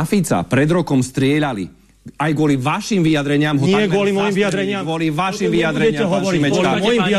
Na Fica pred rokom strieľali aj kvôli vašim vyjadreniam ho Nie kvôli zastrelili. vyjadreniam. Kvôli vašim vyjadreniam, pán Šimečka.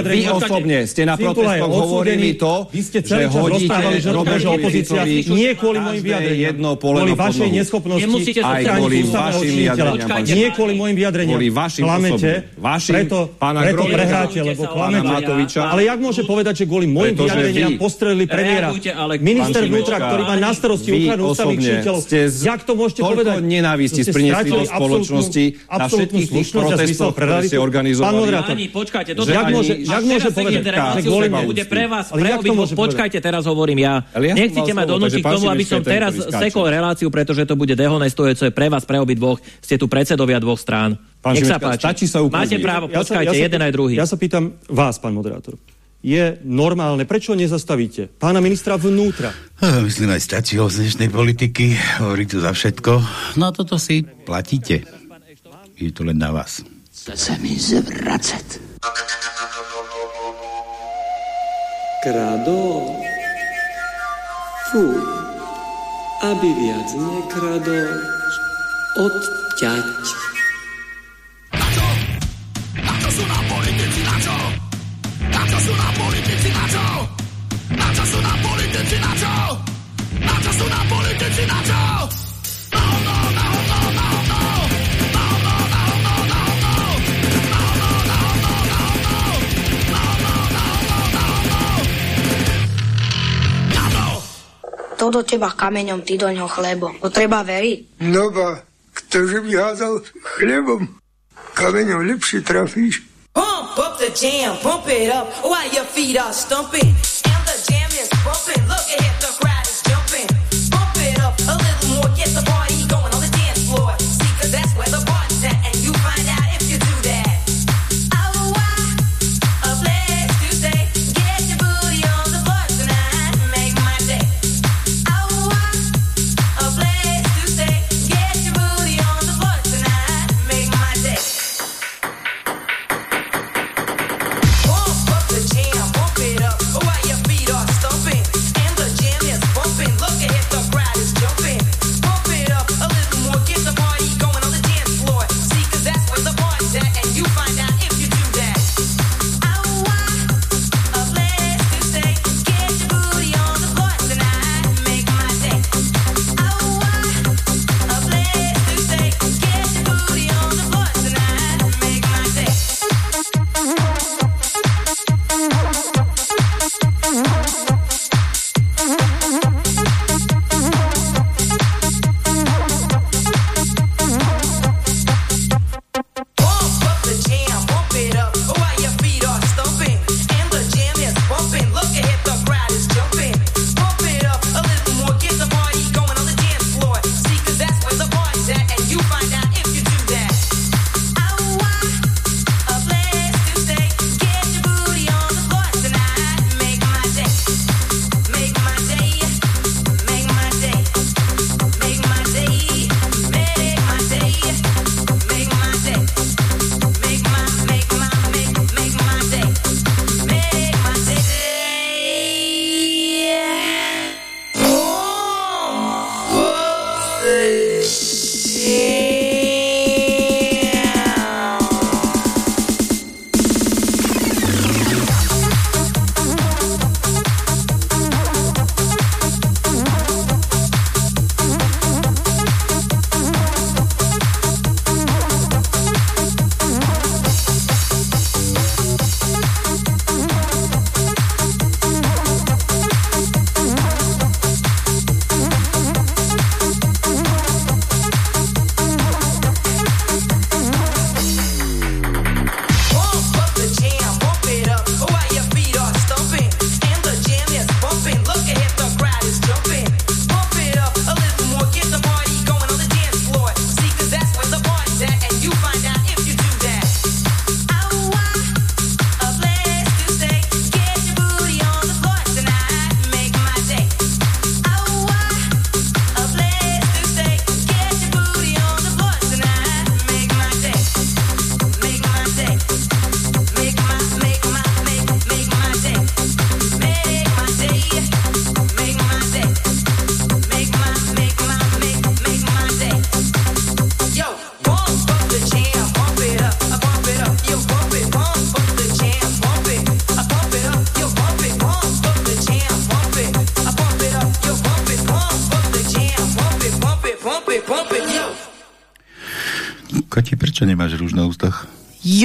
Vy osobne ste na protestoch hovorili to, Vy ste že hodíte Robertovi Ficovi nie kvôli každé vyjadreniam. jedno poleno Kvôli vašej neschopnosti Aj kvôli ústavného vašim vyjadreniam, Nie kvôli mojim vyjadreniam. Kvôli vašim Klamete. Vašim, preto, pána preto prehráte, lebo klamete. Matoviča. Ale jak môže povedať, že kvôli Pretože vyjadreniam vy- postrelili premiéra? Minister vnútra, ktorý má na starosti vy ochranu ústavných činiteľov. Jak to môžete toľko povedať? nenávisti To ste priniesli stratili do spoločnosti absolútnu- na všetkých tých protestoch, pre ktoré ste organizovali. Pán moderátor, Páni, počkajte, toto jak ani- môže- jak môže povedať, že kvôli bude pre vás, pre povedať? Počkajte, teraz hovorím ja. Ja Nechcete ma donútiť k tomu, aby som je teraz sekol reláciu, pretože to bude dehonestujúce pre vás, pre obidvoch. Ste tu predsedovia dvoch strán. Pán Nech sa Šimečka, páči. stačí sa ukázať. Máte právo, Ja sa- počkajte, ja sa- jeden aj druhý. Ja sa pýtam vás, pán moderátor. Je normálne, prečo nezastavíte pána ministra vnútra? Eh, Myslím aj stačilo z dnešnej politiky, hovorí to za všetko. No a toto si platíte. Je to len na vás. Chce sa mi zvracať. Kradol? Fú, aby viac nekradol, odťať. Na čo sú nám čo? Na čo sú nám politici, na čo? Na čo sú nám politici, na čo? Na hovno, na hovno, na hovno. To do teba kameňom, ty do ňoho chlebom. To treba veriť. No ba, ktože by házal chlebom, kameňom lepšie trafíš. Pump the jam, pump it up while your feet are stumping.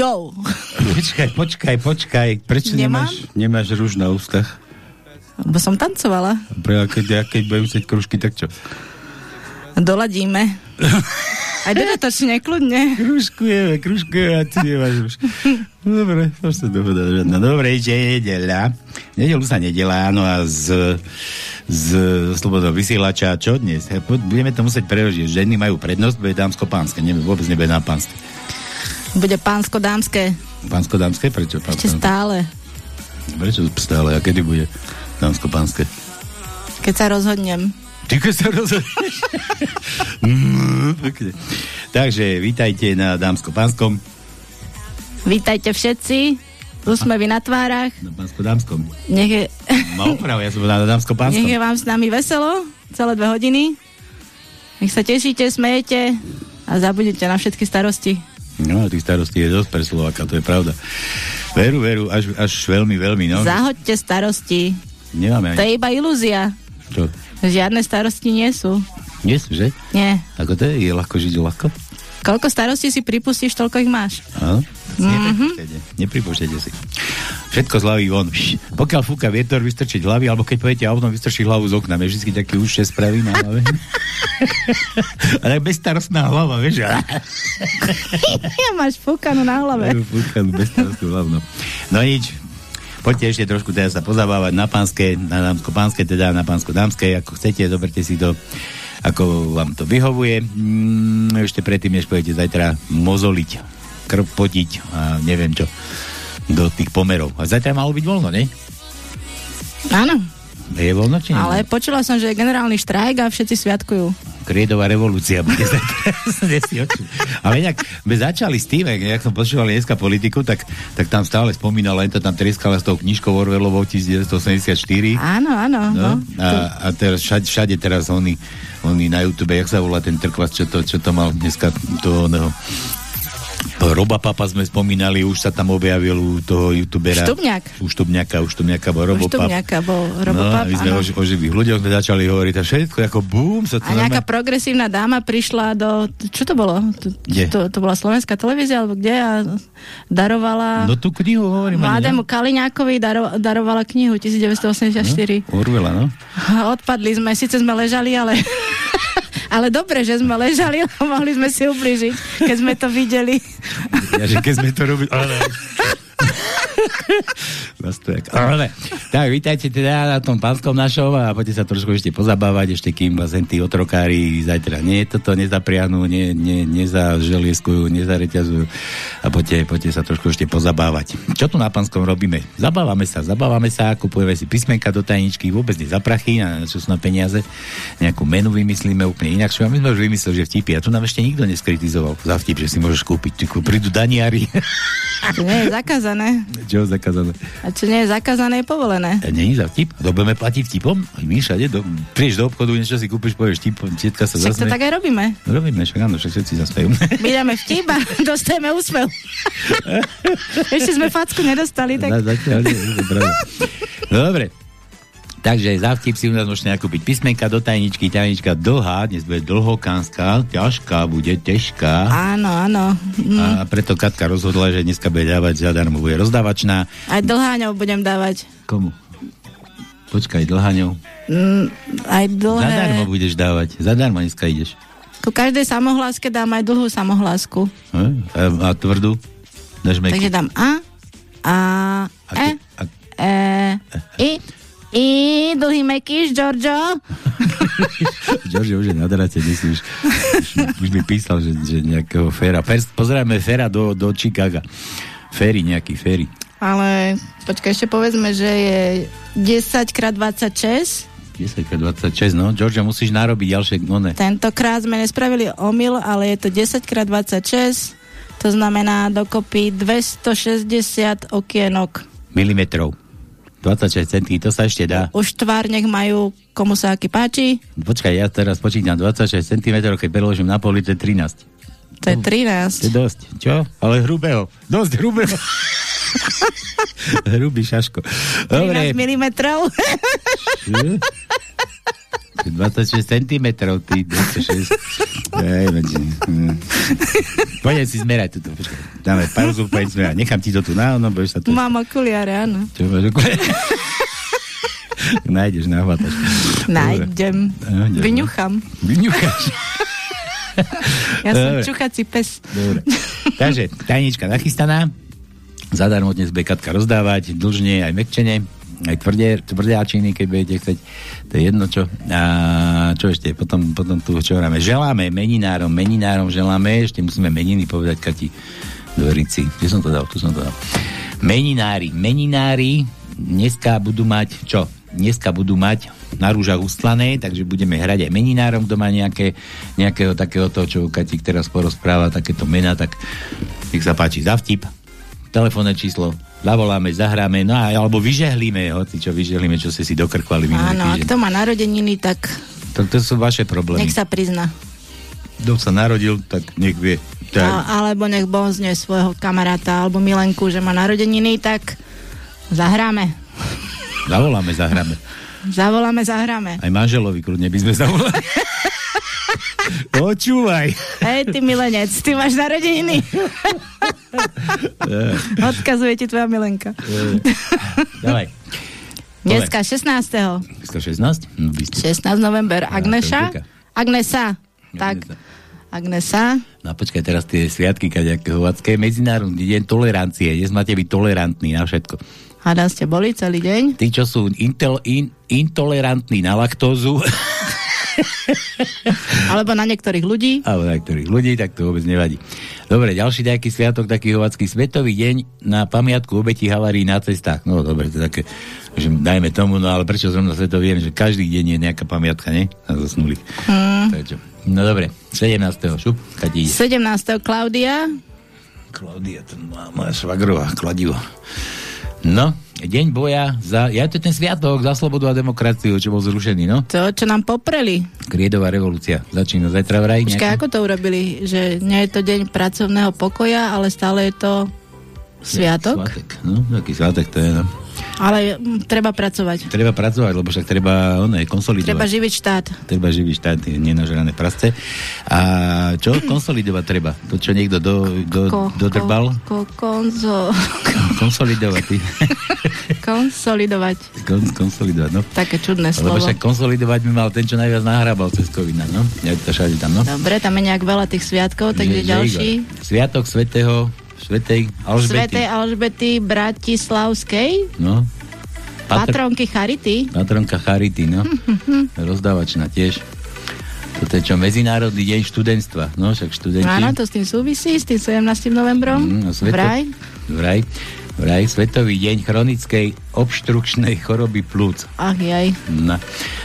Jo! Počkaj, počkaj, počkaj. Prečo Nemám? nemáš, nemáš rúž na ústach? Lebo som tancovala. Pre, a keď, a keď budem chcieť kružky, tak čo? Doladíme. Aj dodatočne, kľudne. Kružkujeme, kružkujeme a ty nemáš rúž. Dobre, to sa dohoda žiadna. Dobre, že je nedeľa. Nedelu sa nedelá, no a z, z slobodného vysielača, čo dnes? Budeme to musieť preložiť. Ženy majú prednosť, bude dámsko-pánske. Nie, vôbec nebude na pánske. Bude pánsko-dámske. Pánsko-dámske? Prečo? Ešte Pánsko? stále. Prečo stále? A kedy bude dámsko-pánske? Keď sa rozhodnem. Ty keď sa rozhodneš. Mm. Takže, vítajte na dámsko-pánskom, Vítajte všetci. Úsmevy na tvárach. na pánsko-dámskom. Nech je, Má oprav, ja som na nech dámsko-pánskom. je vám s nami veselo celé dve hodiny. Nech sa tešíte, smejete a zabudete na všetky starosti. No, tých starostí je dosť pre Slováka, to je pravda. Veru, veru, až, až veľmi, veľmi, no. Zahoďte starosti. Nemáme To ani... je iba ilúzia. Čo? Žiadne starosti nie sú. Nie sú, že? Nie. Ako to je? Je ľahko žiť ľahko? Koľko starostí si pripustíš, toľko ich máš. Áno? Mhm. Nepripúšťajte, nepripúšťajte si. Všetko z hlavy von. Pokiaľ fúka vietor, vystrčiť hlavy, alebo keď pojete autom, vystrčiť hlavu z okna. Vieš, vždy taký už spraví na hlave. A tak bezstarostná hlava, vieš? ja máš fúkanu na hlave. Fúkanú bezstarostnú hlavu, no. No nič, poďte ešte trošku teda sa pozabávať na pánske, na dámsko-pánske, teda na pánsko-dámske, ako chcete, zoberte si to, ako vám to vyhovuje. Mm, ešte predtým, než pôjdete zajtra mozoliť, krpotiť a neviem čo, do tých pomerov. A zajtra malo byť voľno, ne? Áno, Je voľno, či nie? ale počula som, že je generálny štrajk a všetci sviatkujú. Kriedová revolúcia bude. Ale inak, my začali s tým, jak som počúval dneska politiku, tak, tak tam stále spomínala, len to tam treskala s tou knižkou Orwellovou 1984. Áno, áno. No. No, a, a teraz všade, všade teraz oni, oni na YouTube, jak sa volá ten trkvas, čo to, čo to mal dneska toho oného, Roba Papa sme spomínali, už sa tam objavil u toho youtubera. Štubňák. U Štubňaka, u Štubňaka bol Robo. Štubňaka bol No, Robopap, my sme o, áno. o živých ľuďoch sme začali hovoriť a všetko ako bum. Sa to A nejaká normálne- progresívna dáma prišla do... Čo to bolo? To, to, to bola slovenská televízia, alebo kde? A darovala... No tú knihu hovorím. Mladému Kaliňákovi daro, darovala knihu 1984. ne? Orwella, no. Odpadli sme, síce sme ležali, ale... ale dobre, že sme ležali, lebo mohli sme si ubližiť, keď sme to videli. Ja, že keď sme to robili... Ale... Vás. Tak, vítajte teda na tom pánskom našom a poďte sa trošku ešte pozabávať, ešte kým vlastne tí otrokári zajtra nie, toto nezaprianú, nie, nie, nezaželieskujú, nezareťazujú a poďte, poďte sa trošku ešte pozabávať. Čo tu na pánskom robíme? Zabávame sa, zabávame sa, kupujeme si písmenka do tajničky, vôbec nie za prachy, na čo sú na peniaze, nejakú menu vymyslíme úplne inak. My sme už vymysleli, že vtipy a tu nám ešte nikto neskritizoval za vtip, že si môžeš kúpiť. Prídu daniari. To je zakázané. Čo je zakázané? A čo nie je zakázané, je povolené. A není za vtip? To budeme platiť vtipom? My všade, do, prídeš do obchodu, niečo si kúpiš, povieš vtip, tietka sa Však to tak aj robíme. Robíme, však áno, však všetci zasmejú. My dáme vtip a dostajeme úsmev. Ešte sme facku nedostali, tak... Na, zatiaľ nie. No, Dobre. Takže za vtip si u nás môžete nakúpiť písmenka do tajničky, tajnička dlhá, dnes bude dlhokánska, ťažká, bude ťažká. Áno, áno. Mm. A preto Katka rozhodla, že dneska bude dávať zadarmo, bude rozdávačná. Aj dlháňov budem dávať. Komu? Počkaj, dlhaňou. Mm, aj dlhé... Zadarmo budeš dávať, zadarmo dneska ideš. Ku každej samohláske dám aj dlhú samohlásku. Hm? A, a tvrdú? Dáš? Takže dám A, A, A E, ke- a- E, I, I, dlhý mekýš, Giorgio. George už je na dnes už, už, mi písal, že, že nejakého Fera. Fer, pozerajme Fera do, do Chicaga. Ferry, nejaký Ferry. Ale počkaj, ešte povedzme, že je 10 x 26. 10x26, no. George, musíš narobiť ďalšie, no ne. Tentokrát sme nespravili omyl, ale je to 10 x 26. To znamená dokopy 260 okienok. Milimetrov. 26 centí, to sa ešte dá. Už tvár nech majú komu sa aký páči. Počkaj, ja teraz počítam 26 cm, keď preložím na poli, to je 13. To je 13. To je dosť. Čo? Ale hrubého. Dosť hrubého. Hrubý šaško. Dobre. 13 milimetrov. 26 cm, ty 26. Ej, hm. Poďme si zmerať túto. Počkaj, dáme pauzu, poďme zmerať. Nechám ti to tu na ono, budeš sa tu... Mám okuliare, áno. Čo máš okuliare? Nájdeš, nahvataš. Nájdem. Nájdem, no. Vyňucham. Vyňucháš. Ja som Dobre. čuchací pes. Dobre. Takže, tajnička nachystaná. Zadarmo dnes bude Katka rozdávať, dlžne aj mekčene, aj tvrdé, tvrdáčiny, keď budete chcieť. To je jedno čo. A čo ešte? Potom, potom tu čo hráme? Želáme meninárom, meninárom želáme, ešte musíme meniny povedať, Kati, do Rici. Kde som to dal? Tu som to dal. Meninári, meninári dneska budú mať, čo? Dneska budú mať na rúžach ustlané, takže budeme hrať aj meninárom, kto má nejaké, nejakého takého toho, čo Katík teraz porozpráva, takéto mena, tak nech sa páči za vtip, telefónne číslo, zavoláme, zahráme, no a, alebo vyžehlíme, hoci čo vyžehlíme, čo ste si dokrkvali minulý Áno, a kto má narodeniny, tak To, to sú vaše problémy. nech sa prizna. Kto sa narodil, tak nech vie. Tak, A, alebo nech bonzne svojho kamaráta alebo milenku, že má narodeniny, tak zahráme. zavoláme, zahráme. Zavoláme, zahráme. Aj manželovi kľudne by sme zavolali. Počúvaj. Hej, ty milenec, ty máš narodeniny. Odkazuje ti tvoja milenka. Dávaj. Dneska 16. 116? No, by ste. 16 november. Agneša? Agnesa. Tak. Agnesa. No a počkaj, teraz tie sviatky kaďaké hovacké, medzinárodný deň tolerancie. Dnes máte byť tolerantní na všetko. Hádam ste boli celý deň? Tí, čo sú intel, in, intolerantní na laktózu, Alebo na niektorých ľudí? alebo na ktorých ľudí, tak to vôbec nevadí. Dobre, ďalší nejaký sviatok, taký hovacký Svetový deň na pamiatku obetí havárií na cestách. No dobre, to také, že dajme tomu, no ale prečo zrovna Svetový deň, že každý deň je nejaká pamiatka, ne? Na zosnulých. Hmm. Prečo? No dobre, 17. šup, Kati ide. 17. Klaudia. Klaudia, to má moja švagrová, kladivo. No, deň boja za, ja to je ten sviatok za slobodu a demokraciu, čo bol zrušený, no. To, čo nám popreli. Kriedová revolúcia. Začína zajtra vraj. Počkaj, nejaký- ako to urobili? Že nie je to deň pracovného pokoja, ale stále je to sviatok? Svátek, no, taký svátek to je, no. Ale mm, treba pracovať. Treba pracovať, lebo však treba, ono, konsolidovať. Treba živiť štát. Treba živiť štát, nenažrané prasce. A čo konsolidovať treba? To, čo niekto do, do, Ko- dodrbal? Ko, konzo, Konsolidovať. Konsolidovať. Kon, konsolidovať, no. Také čudné Lebo slovo. však konsolidovať by mal ten, čo najviac nahrábal cez COVID, no. Ja to tam, no. Dobre, tam je nejak veľa tých sviatkov, takže Že- že ďalší. Igor. Sviatok svetého, svetej Alžbety. Svetej Alžbety Bratislavskej, No. Patr- patronky Charity. Patronka Charity, no. Rozdávačná tiež. Toto je čo, Medzinárodný deň študentstva. No, však študenti. Áno, to s tým súvisí, s tým 17. novembrom. Mm, sveto- Vraj. Vraj. Vraj, Svetový deň chronickej obštrukčnej choroby plúc. Ach jaj. No.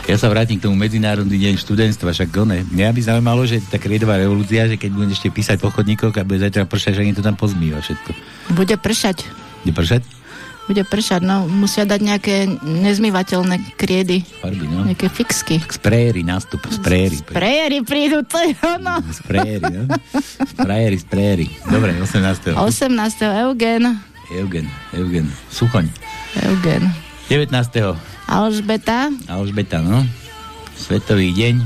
Ja sa vrátim k tomu Medzinárodný deň študentstva, však one. Mňa by zaujímalo, že tá kriedová revolúcia, že keď budem ešte písať po chodníkoch a bude zajtra pršať, že to tam pozmýva všetko. Bude pršať. Bude pršať? Bude pršať, no musia dať nejaké nezmyvateľné kriedy. Farby, no. Nejaké fixky. Spréry, nástup, spréry. Prejery prídu, to je ono. Spréry, no. Spréry, spréry. Dobre, 18. 18. Eugen. Eugen, Eugen, Suchoň. Eugen. 19. Alžbeta. Alžbeta, no. Svetový deň.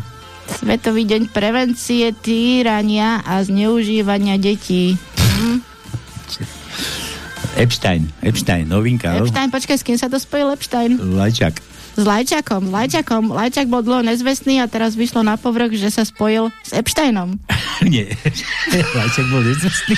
Svetový deň prevencie týrania a zneužívania detí. Hm. Epstein, Epstein, novinka, no. Epstein, počkaj, s kým sa to spojil Epstein? Lajčak. S Lajčakom. Lajčakom. Lajčak bol dlho nezvestný a teraz vyšlo na povrch, že sa spojil s Epsteinom. Nie, Lajčak bol nezvestný.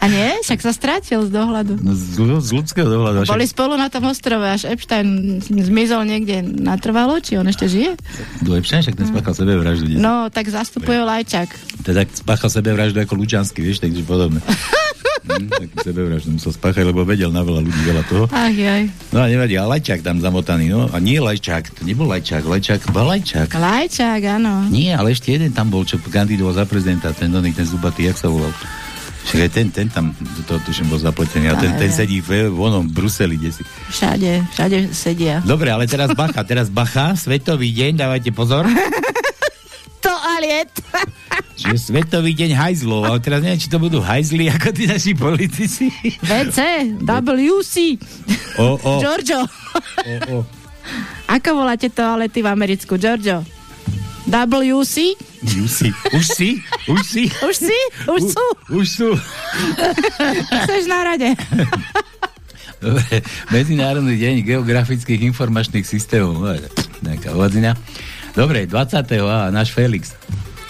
A nie? Však sa strátil z dohľadu. No, z, z ľudského dohľadu. Boli spolu na tom ostrove, až Epstein zmizol niekde natrvalo, či on ešte žije? Do Epstein, však ten spáchal sebevraždu. No. No, tak zastupuje Lajčak. Teda spáchal sebevraždu ako Lučanský, vieš, takže podobné. hm, takú sebevraždu musel spáchať, lebo vedel na veľa ľudí veľa toho. Ach jaj. No a nevadí, a Lajčák tam zamotaný, no. A nie Lajčák, to nebol Lajčák, Lajčák, bol Lajčák. Lajčák, áno. Nie, ale ešte jeden tam bol, čo kandidoval za prezidenta, ten oný, ten zubatý, jak sa volal. Však aj ten, ten tam toho tuším bol zapletený. A ten, ten sedí v, v onom Bruseli, kde si. Všade, všade sedia. Dobre, ale teraz bacha, teraz bacha, svetový deň, dávajte pozor. To aliet. Čiže Svetový deň hajzlov, ale teraz neviem, či to budú hajzli ako tí naši politici. VC, WC. O, o, Giorgio. o, o. Ako voláte toalety v Americku, Giorgio? WC? Už si, už si, už si. Už si? Už sú? Už sú. Chceš na rade? Dobre, Medzinárodný deň geografických informačných systémov. Dobre, Nejaká hovadzina. Dobre, 20. a náš Felix.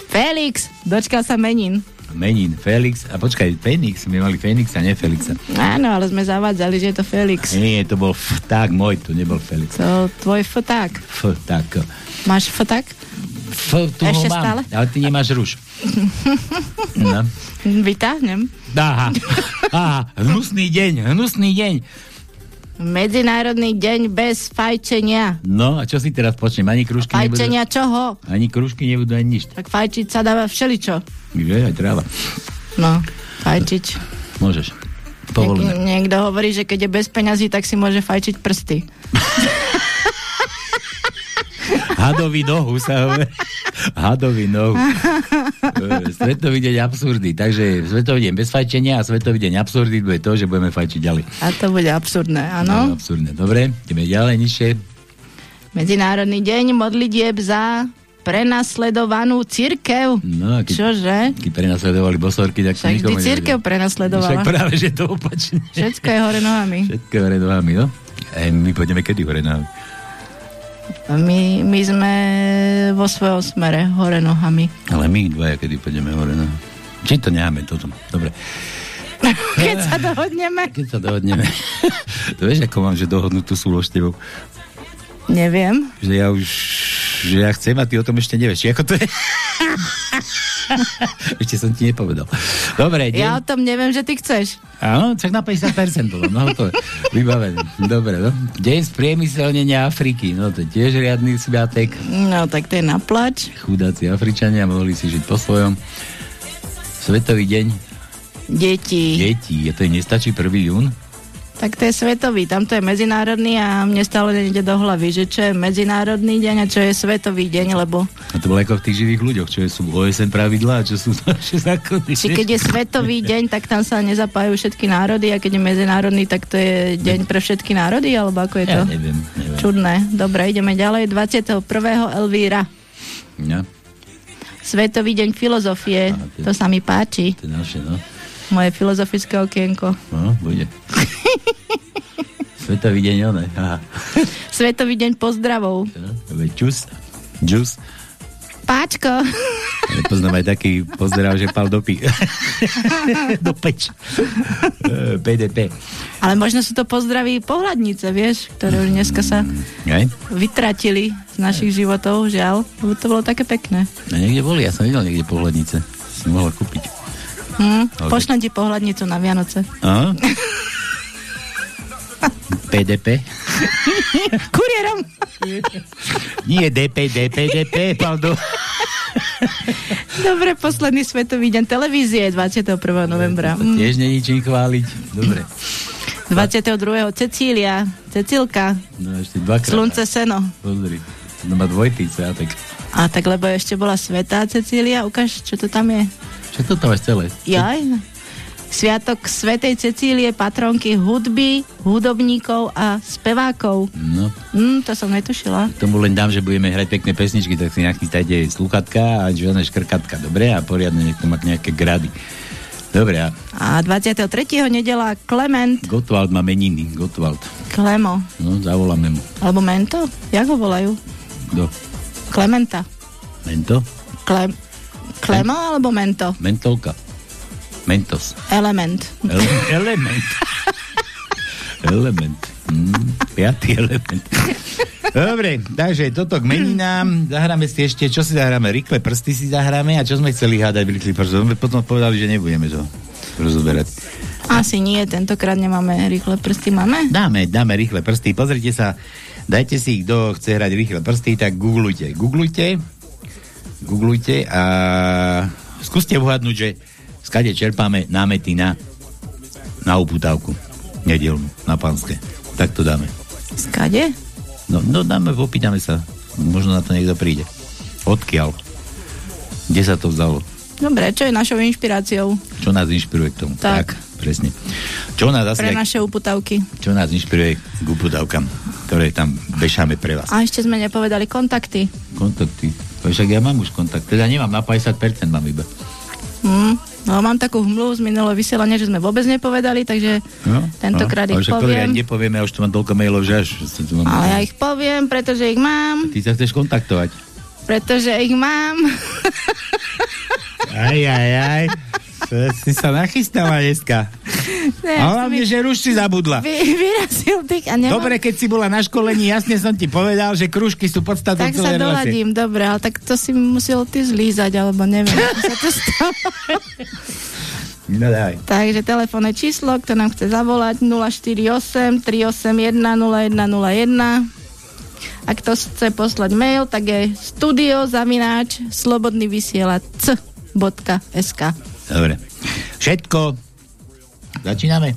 Felix, dočkal sa menín. Menín, Felix. A počkaj, Fenix, my mali Fenixa, nie Felixa. Áno, ale sme zavádzali, že je to Felix. Nie, to bol vták môj, to nebol Felix. To tvoj foták. Vták. Máš foták? F, tu ho Ešte mám, stále? ale ty nemáš ruš. No. Vytáhnem. Aha, aha, hnusný deň, hnusný deň. Medzinárodný deň bez fajčenia. No, a čo si teraz počnem? Ani krúžky nebudú? Fajčenia čoho? Ani krúžky nebudú, ani nič. Tak fajčiť sa dáva všeličo. Je, aj tráva. No, fajčiť. Môžeš. Niek- Povolené. niekto hovorí, že keď je bez peňazí, tak si môže fajčiť prsty. Hadový nohu sa hovorí. Hadový nohu. Svetový deň absurdy. Takže Svetový deň bez fajčenia a Svetový deň absurdy bude to, že budeme fajčiť ďalej. A to bude absurdné, No, áno. absurdné. Dobre, ideme ďalej, nižšie. Medzinárodný deň modlitieb za prenasledovanú církev. No, keď, Čože? keď prenasledovali bosorky, tak Však nikomu církev prenasledovala. Však práve, že to opačne. Všetko je hore nohami. Všetko je hore nohami, no? E, my pôjdeme kedy hore nohami? My, my sme vo svojom smere hore nohami. Ale my dvaja kedy pôjdeme hore nohami? Či to necháme toto? Dobre. Keď sa dohodneme. Keď sa dohodneme. to vieš, ako mám, že dohodnutú súlož s tebou? Neviem. Že ja už... Že ja chcem a ty o tom ešte nevieš. Ako to je? ešte som ti nepovedal. Dobre, deň. Ja o tom neviem, že ty chceš. Áno, tak na 50% bolo. No to je vybavené. Dobre, no. Deň z priemyselnenia Afriky. No to je tiež riadný sviatek. No, tak to je na plač. Chudáci Afričania mohli si žiť po svojom. Svetový deň Deti. detí. Je to nestačí 1. jún? Tak to je svetový, tamto je medzinárodný a mne stále nejde do hlavy, že čo je medzinárodný deň a čo je svetový deň, lebo A to bolo ako v tých živých ľuďoch, čo sú OSN pravidlá, čo sú naše zákony. či keď je svetový deň, tak tam sa nezapájajú všetky národy a keď je medzinárodný, tak to je deň pre všetky národy, alebo ako je to? Ja neviem, neviem. Čudné. Dobre, ideme ďalej. 21. Elvíra. Ja, Svetový deň filozofie. To sa mi páči. to je naše, no. Moje filozofické okienko. No, bude. Svetový deň. Aha. Svetový deň pozdravov. Čus. Džus. Páčko. Ja poznám aj taký pozdrav, že pal do pi... do peč. PDP. Ale možno sú to pozdraví pohľadnice, vieš, ktoré už dneska sa Aj? vytratili z našich životov, žiaľ. To bolo také pekné. No niekde boli, ja som videl niekde pohľadnice. Si mohla kúpiť. Hm, Ale- pošlem ti pohľadnicu na Vianoce. A? PDP? Kuriérom. Nie DP, DP, DP, paldo. Dobre, posledný svetový deň televízie 21. novembra. Hm. Tiež není čím chváliť. Dobre. 22. Cecília, Cecilka, No ešte dvakrát. Slunce seno. Pozri. To má dvojitý sviatek. A tak lebo ešte bola Svetá Cecília, ukáž, čo to tam je. Čo to tam máš celé? Jaj. Sviatok Svetej Cecílie, patronky hudby, hudobníkov a spevákov. No, Hm, to som netušila. tomu len dám, že budeme hrať pekné pesničky, tak si nachystajte sluchatka a žiadne škrkatka, dobre? A poriadne, nech to má nejaké grady. Dobre, a A 23. nedela Klement Gottwald má meniny, Gottwald. Klemo. No, zavoláme mu. Alebo Mento? Jak ho volajú? Do Klementa. Mento? Klem... Klemo alebo Mento? Mentolka. Mentos. Element. Ele- element. element. Mm, piatý element. Dobre, takže toto k meninám. Zahráme si ešte, čo si zahráme? Rýchle prsty si zahráme a čo sme chceli hádať v rýchlych prsty? Potom povedali, že nebudeme to rozoberať. Asi nie, tentokrát nemáme rýchle prsty. Máme? Dáme, dáme rýchle prsty. Pozrite sa, dajte si, kto chce hrať rýchle prsty, tak googlujte. Googlujte, googlujte a skúste uhadnúť, že skade čerpáme námety na, na uputávku. Nedelnú, na pánske. Tak to dáme. Skade? No, no dáme, opýtame sa. Možno na to niekto príde. Odkiaľ? Kde sa to vzalo? Dobre, čo je našou inšpiráciou Čo nás inšpiruje k tomu? Tak. presne. Čo nás asi pre naše uputavky? čo nás inšpiruje k uputávkam, ktoré tam vešáme pre vás. A ešte sme nepovedali kontakty. Kontakty. Však ja mám už kontakt. Teda nemám na 50%, mám iba. Hm. No, mám takú hmlu z minulého vysielania, že sme vôbec nepovedali, takže No, tentokrát no, ich ale však poviem. nepovieme, ja už tu mám toľko mailov, že až... mám- Ale ja ich poviem, pretože ich mám, Ty sa chceš kontaktovať. pretože ich mám. Aj, aj, aj. Si sa nachystala dneska. Ne, A hlavne, že ruš si zabudla. Vy, vyrazil tých a nemám... Dobre, keď si bola na školení, jasne som ti povedal, že kružky sú podstatou Tak sa celej relácie. doladím, dobre, ale tak to si musel ty zlízať, alebo neviem, ako sa to stalo. No daj. Takže telefónne číslo, kto nám chce zavolať 048 381 0101 a kto chce poslať mail, tak je studio zavináč slobodný vysielač.sk Dobre. Všetko. Začíname.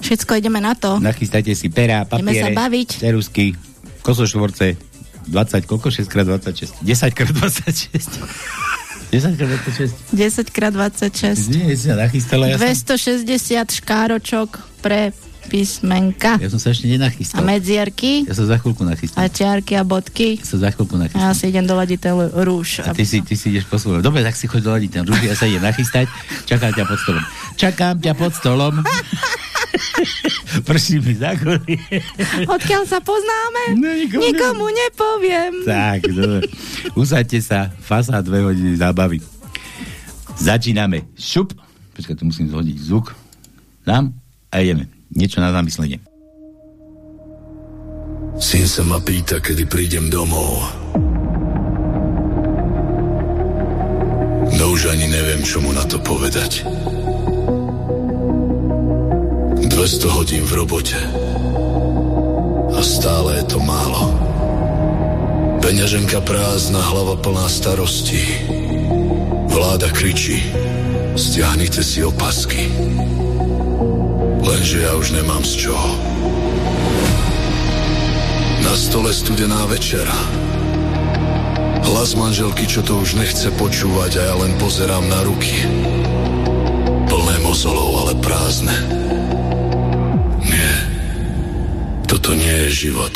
Všetko ideme na to. Nachystajte si pera, Ideme papiere, sa baviť. cerusky, kosoštvorce, 20, koľko? 6 x 26? 10 x 26. 10 x 26. 10 x 26. Nie, si sa nachystala, ja, som, 260 škáročok pre písmenka. ja som sa ešte A nenachystal. medzierky Ja sa za chvíľku nachystal. a čiarky a bodky. Ja sa za chvíľku nachystal. A ja si idem doladiť ten rúž. A ty si, ty si ideš po svojom. Dobre, tak si choď doladiť ten rúž, ja sa idem nachystať. Čakám ťa pod stolom. Čakám ťa pod stolom. Prší mi za. Odkiaľ sa poznáme? No, nikomu Nikomu nepoviem. Tak, dobre. Usaďte sa, fasa dve hodiny zábavy. Začíname. Šup. Počkaj, tu musím zhodiť zvuk. Dám a ideme. Niečo na zamyslenie. Syn sa ma pýta, kedy prídem domov. No už ani neviem, čo mu na to povedať. 200 hodín v robote. A stále je to málo. Peňaženka prázdna, hlava plná starostí. Vláda kričí, stiahnite si opasky. Lenže ja už nemám z čoho. Na stole studená večera. Hlas manželky, čo to už nechce počúvať a ja len pozerám na ruky. Plné mozolov, ale prázdne. Nie. Toto nie je život.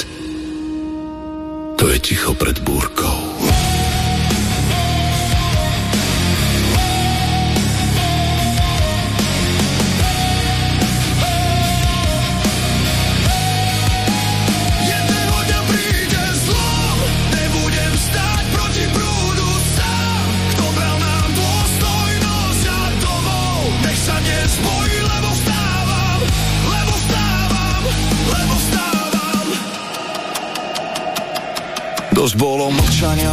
To je ticho pred búrkou. Mlčania,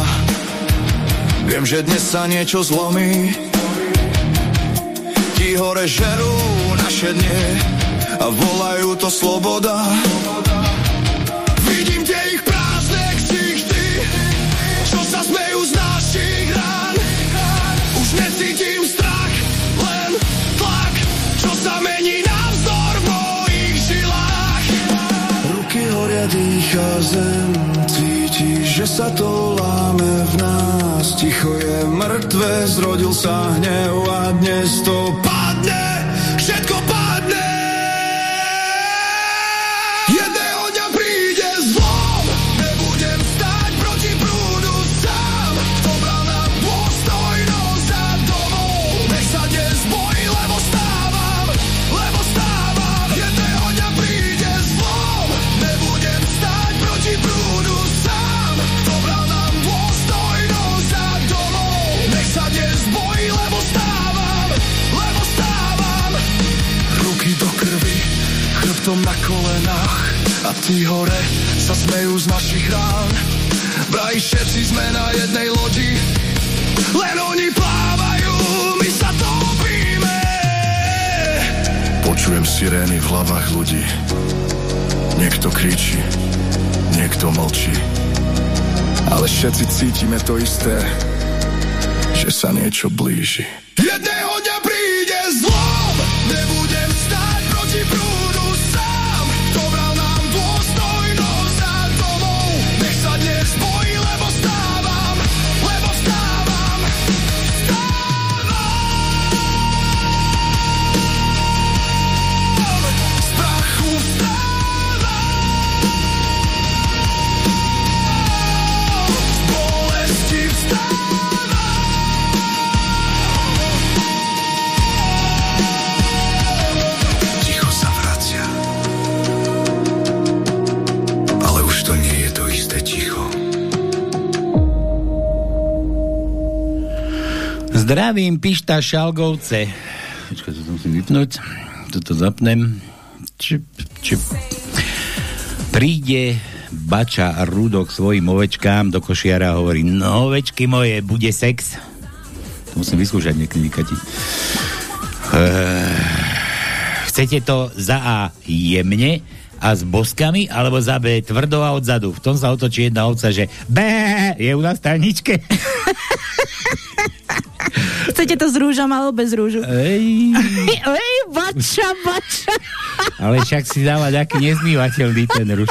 viem, že dnes sa niečo zlomí. Ti hore žerú naše dnie a volajú to sloboda. Vidím tie ich prázdne ksichty, čo sa smejú z našich rán. Už necítim strach, len tlak, čo sa mení navzdor v mojich žilách. Ruky horia, dýcha zem, že sa to láme v nás. Ticho je mŕtve, zrodil sa hnev a dnes to padne, tí hore sa smejú z našich rán. Vraj všetci sme na jednej lodi, len oni plávajú, my sa topíme. Počujem sirény v hlavách ľudí. Niekto kričí, niekto mlčí. Ale všetci cítime to isté, že sa niečo blíži. Jedného Zdravím, Pišta Šalgovce. Počkaj, to musím vypnúť. Toto zapnem. Čip, čip. Príde Bača a svojim ovečkám do košiara a hovorí, no ovečky moje, bude sex. To musím vyskúšať niekedy, Kati. Uh, chcete to za A jemne a s boskami, alebo za B tvrdo a odzadu. V tom sa otočí jedna ovca, že B je u nás tajničke. Chcete to s rúžom alebo bez rúžu? Ej. Ej, bača, bača. Ale však si dáva nejaký nezmývateľný ten ruš.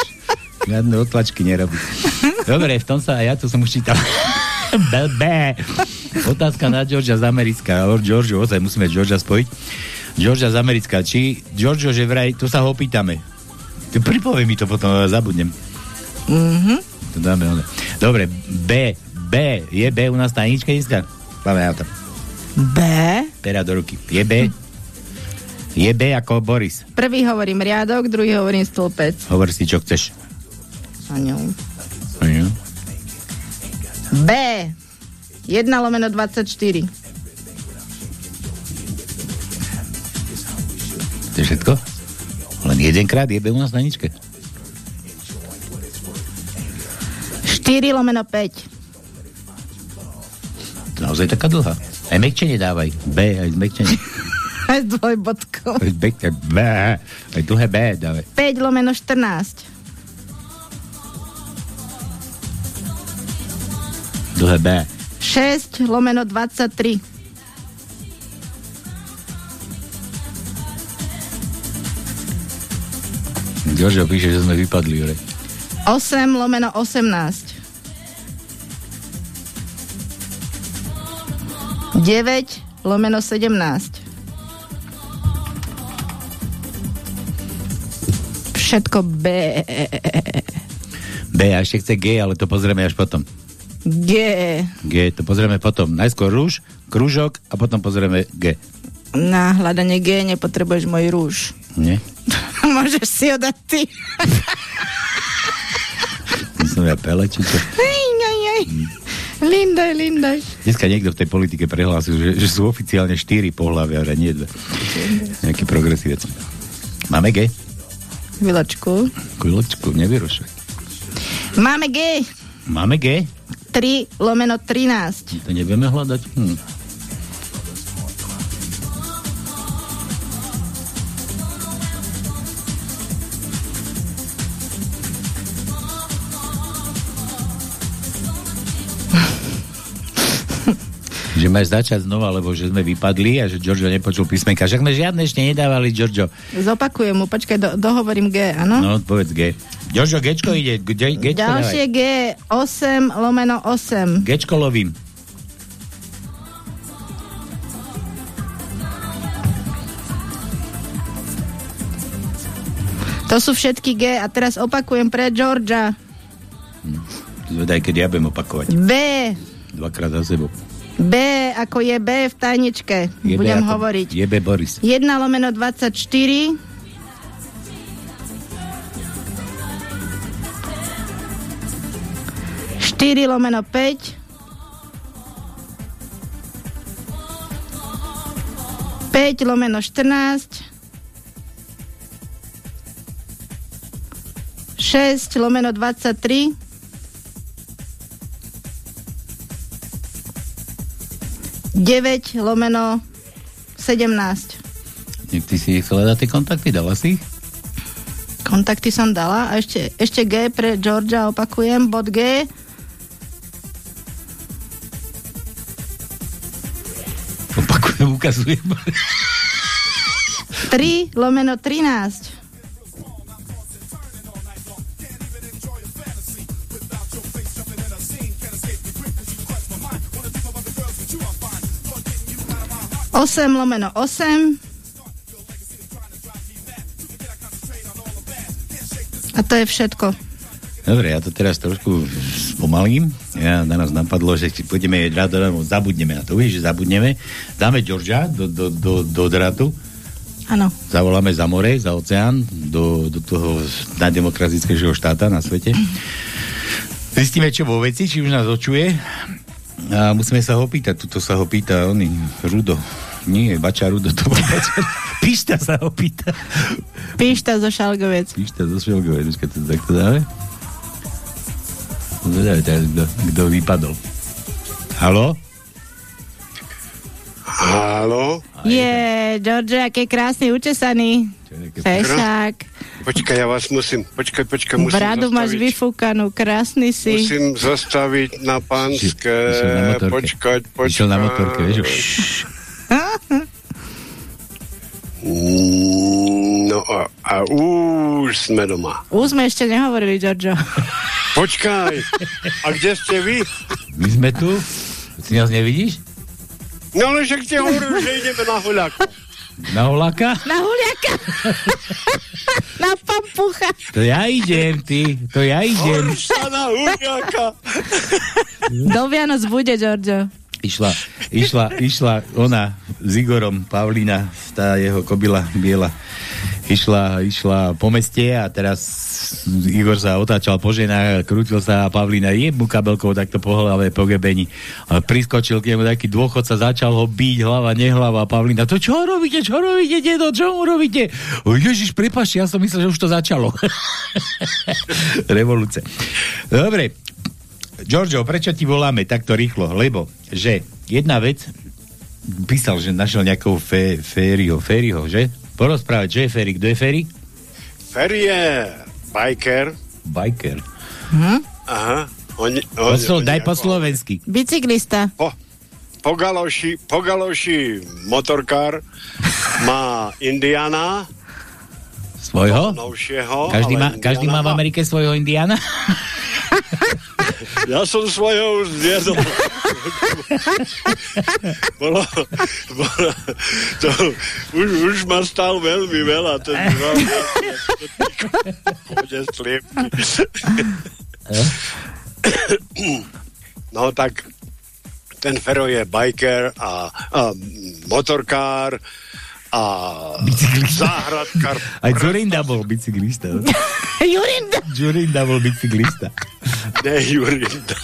Žiadne otlačky nerobí. Dobre, v tom sa, ja to som už čítal. Blbé. Otázka na Georgia z Americka. Georgia, ozaj musíme Georgia spojiť. Georgia z Americka. Či Georgia, že vraj, tu sa ho opýtame. Pripovie mi to potom, ale zabudnem. Mhm. To dáme one. Dobre, B. B. Je B u nás tajnička dneska? Máme na to. B. Pera do ruky. Je B? Je B ako Boris. Prvý hovorím riadok, druhý hovorím stĺpec. Hovor si, čo chceš. Aňou. Aňo. B. 1 lomeno 24. To je všetko? Len jedenkrát je B u nás na ničke. 4 lomeno 5. To naozaj taká dlhá. Aj mekčenie dávaj. B, aj zmekčenie. Aj s dvojbodkou. Aj. B, aj dlhé B dávaj. 5 lomeno 14. Dlhé B. 6 lomeno 23. Jožo píše, že sme vypadli, Jure. 8 lomeno 18. 9 lomeno 17. Všetko B. B, a ešte chce G, ale to pozrieme až potom. G. G, to pozrieme potom. Najskôr rúž, krúžok a potom pozrieme G. Na hľadanie G nepotrebuješ môj rúž. Nie? Môžeš si ho dať ty. Som ja pele, či čo? Hej, hej, hej. Lindaj, lindaj. Dneska niekto v tej politike prehlásil, že, že sú oficiálne štyri pohľavia, že nie dve. Nejaký progresívec. Máme G? Chvíľočku. Chvíľočku, nevyrušuj. Máme G. Máme G? 3 lomeno 13. To nebudeme hľadať? Hm. Že máš začať znova, lebo že sme vypadli a že Giorgio nepočul písmenka. Však sme žiadne ešte nedávali, Giorgio. Zopakujem mu, počkaj, do, dohovorím G, áno? No, povedz G. Giorgio, Gčko ide. G, Gčko Ďalšie G, 8 lomeno 8. Gčko lovím. To sú všetky G a teraz opakujem pre Georgia. Hm. Zvedaj, keď ja budem opakovať. B. Dvakrát za sebou. B ako je B v tajničke. Je Budem hovoriť. Je B Boris. 1 lomeno 24. Štyri lomeno 5. 5 lomeno 14. 6 lomeno 23. 9 lomeno 17. Nech ty si chcela dať tie kontakty, dala si ich? Kontakty som dala a ešte, ešte G pre Georgia opakujem, bod G. Opakujem, ukazujem. 3 lomeno 13. Osem lomeno osem. A to je všetko. Dobre, ja to teraz trošku spomalím. Ja, na nás napadlo, že si pôjdeme rád domov, zabudneme na to, vieš, že zabudneme. Dáme Georgia do, do, do, do dratu, Áno. zavoláme za more, za oceán, do, do toho najdemokratickejšieho štáta na svete. Zistíme, čo vo veci, či už nás očuje. A musíme sa ho pýtať, tuto sa ho pýta oný, Rudo. Nie, Bača Rudo, to bol Bača. Pišta sa ho pýta. Píšta zo Šalgovec. Pišta zo Šelgovej, počkaj, to takto dáme. Zvedaj, teraz kto, kto vypadol. Halo? Halo? Je, George, aký krásny, učesaný. Fešák. Počkaj, ja vás musím, počkaj, počkaj, musím Bradu máš zastaviť. vyfúkanú, krásny si. Musím zastaviť na pánske. Išiel na motorke. Počkať, počkať. Išiel na motorke, vieš? Mm, No a, a už sme doma. Už sme ešte nehovorili, Giorgio. Počkaj, a kde ste vy? My sme tu? Ty nás nevidíš? No ale však ste hovorili, že ideme na hoľaku. Na Holáka? Na huliaka. na pampucha. To ja idem, ty. To ja idem. Sa na hoľaka. Do Vianoc bude, Giorgio. Išla, išla, išla ona s Igorom, Pavlína, tá jeho kobila biela. Išla, išla po meste a teraz Igor sa otáčal po ženách, krútil sa a Pavlína jeb mu kabelkou takto po hlave, po gebení. A priskočil k nemu taký dôchodca, začal ho byť, hlava, nehlava. A Pavlína, to čo robíte, čo robíte, dedo, čo mu robíte? O, Ježiš, prepašte, ja som myslel, že už to začalo. Revolúce. Dobre, Giorgio, prečo ti voláme takto rýchlo? Lebo, že jedna vec, písal, že našiel nejakou fé, Fériho, Fériho, že? Porozprávať, čo je Féri, kto je Féri? Ferry je biker. Biker. Hm? Aha. Oni, oni, Poslo, oni daj po slovensky. Bicyklista. Po, po galoši, po galoši motorkár má Indiana, Svojho? novšieho. Každý má, každý má v Amerike svojho Indiana? Ja som svojho už zviedol. bolo, bolo, to, už, už ma stal veľmi veľa. Ten sliepky. no tak ten Fero je biker a, a motorkár a záhradkár. Aj Zurinda bol bicyklista. Jurinda. Zurinda bol bicyklista. Ne, Jurinda.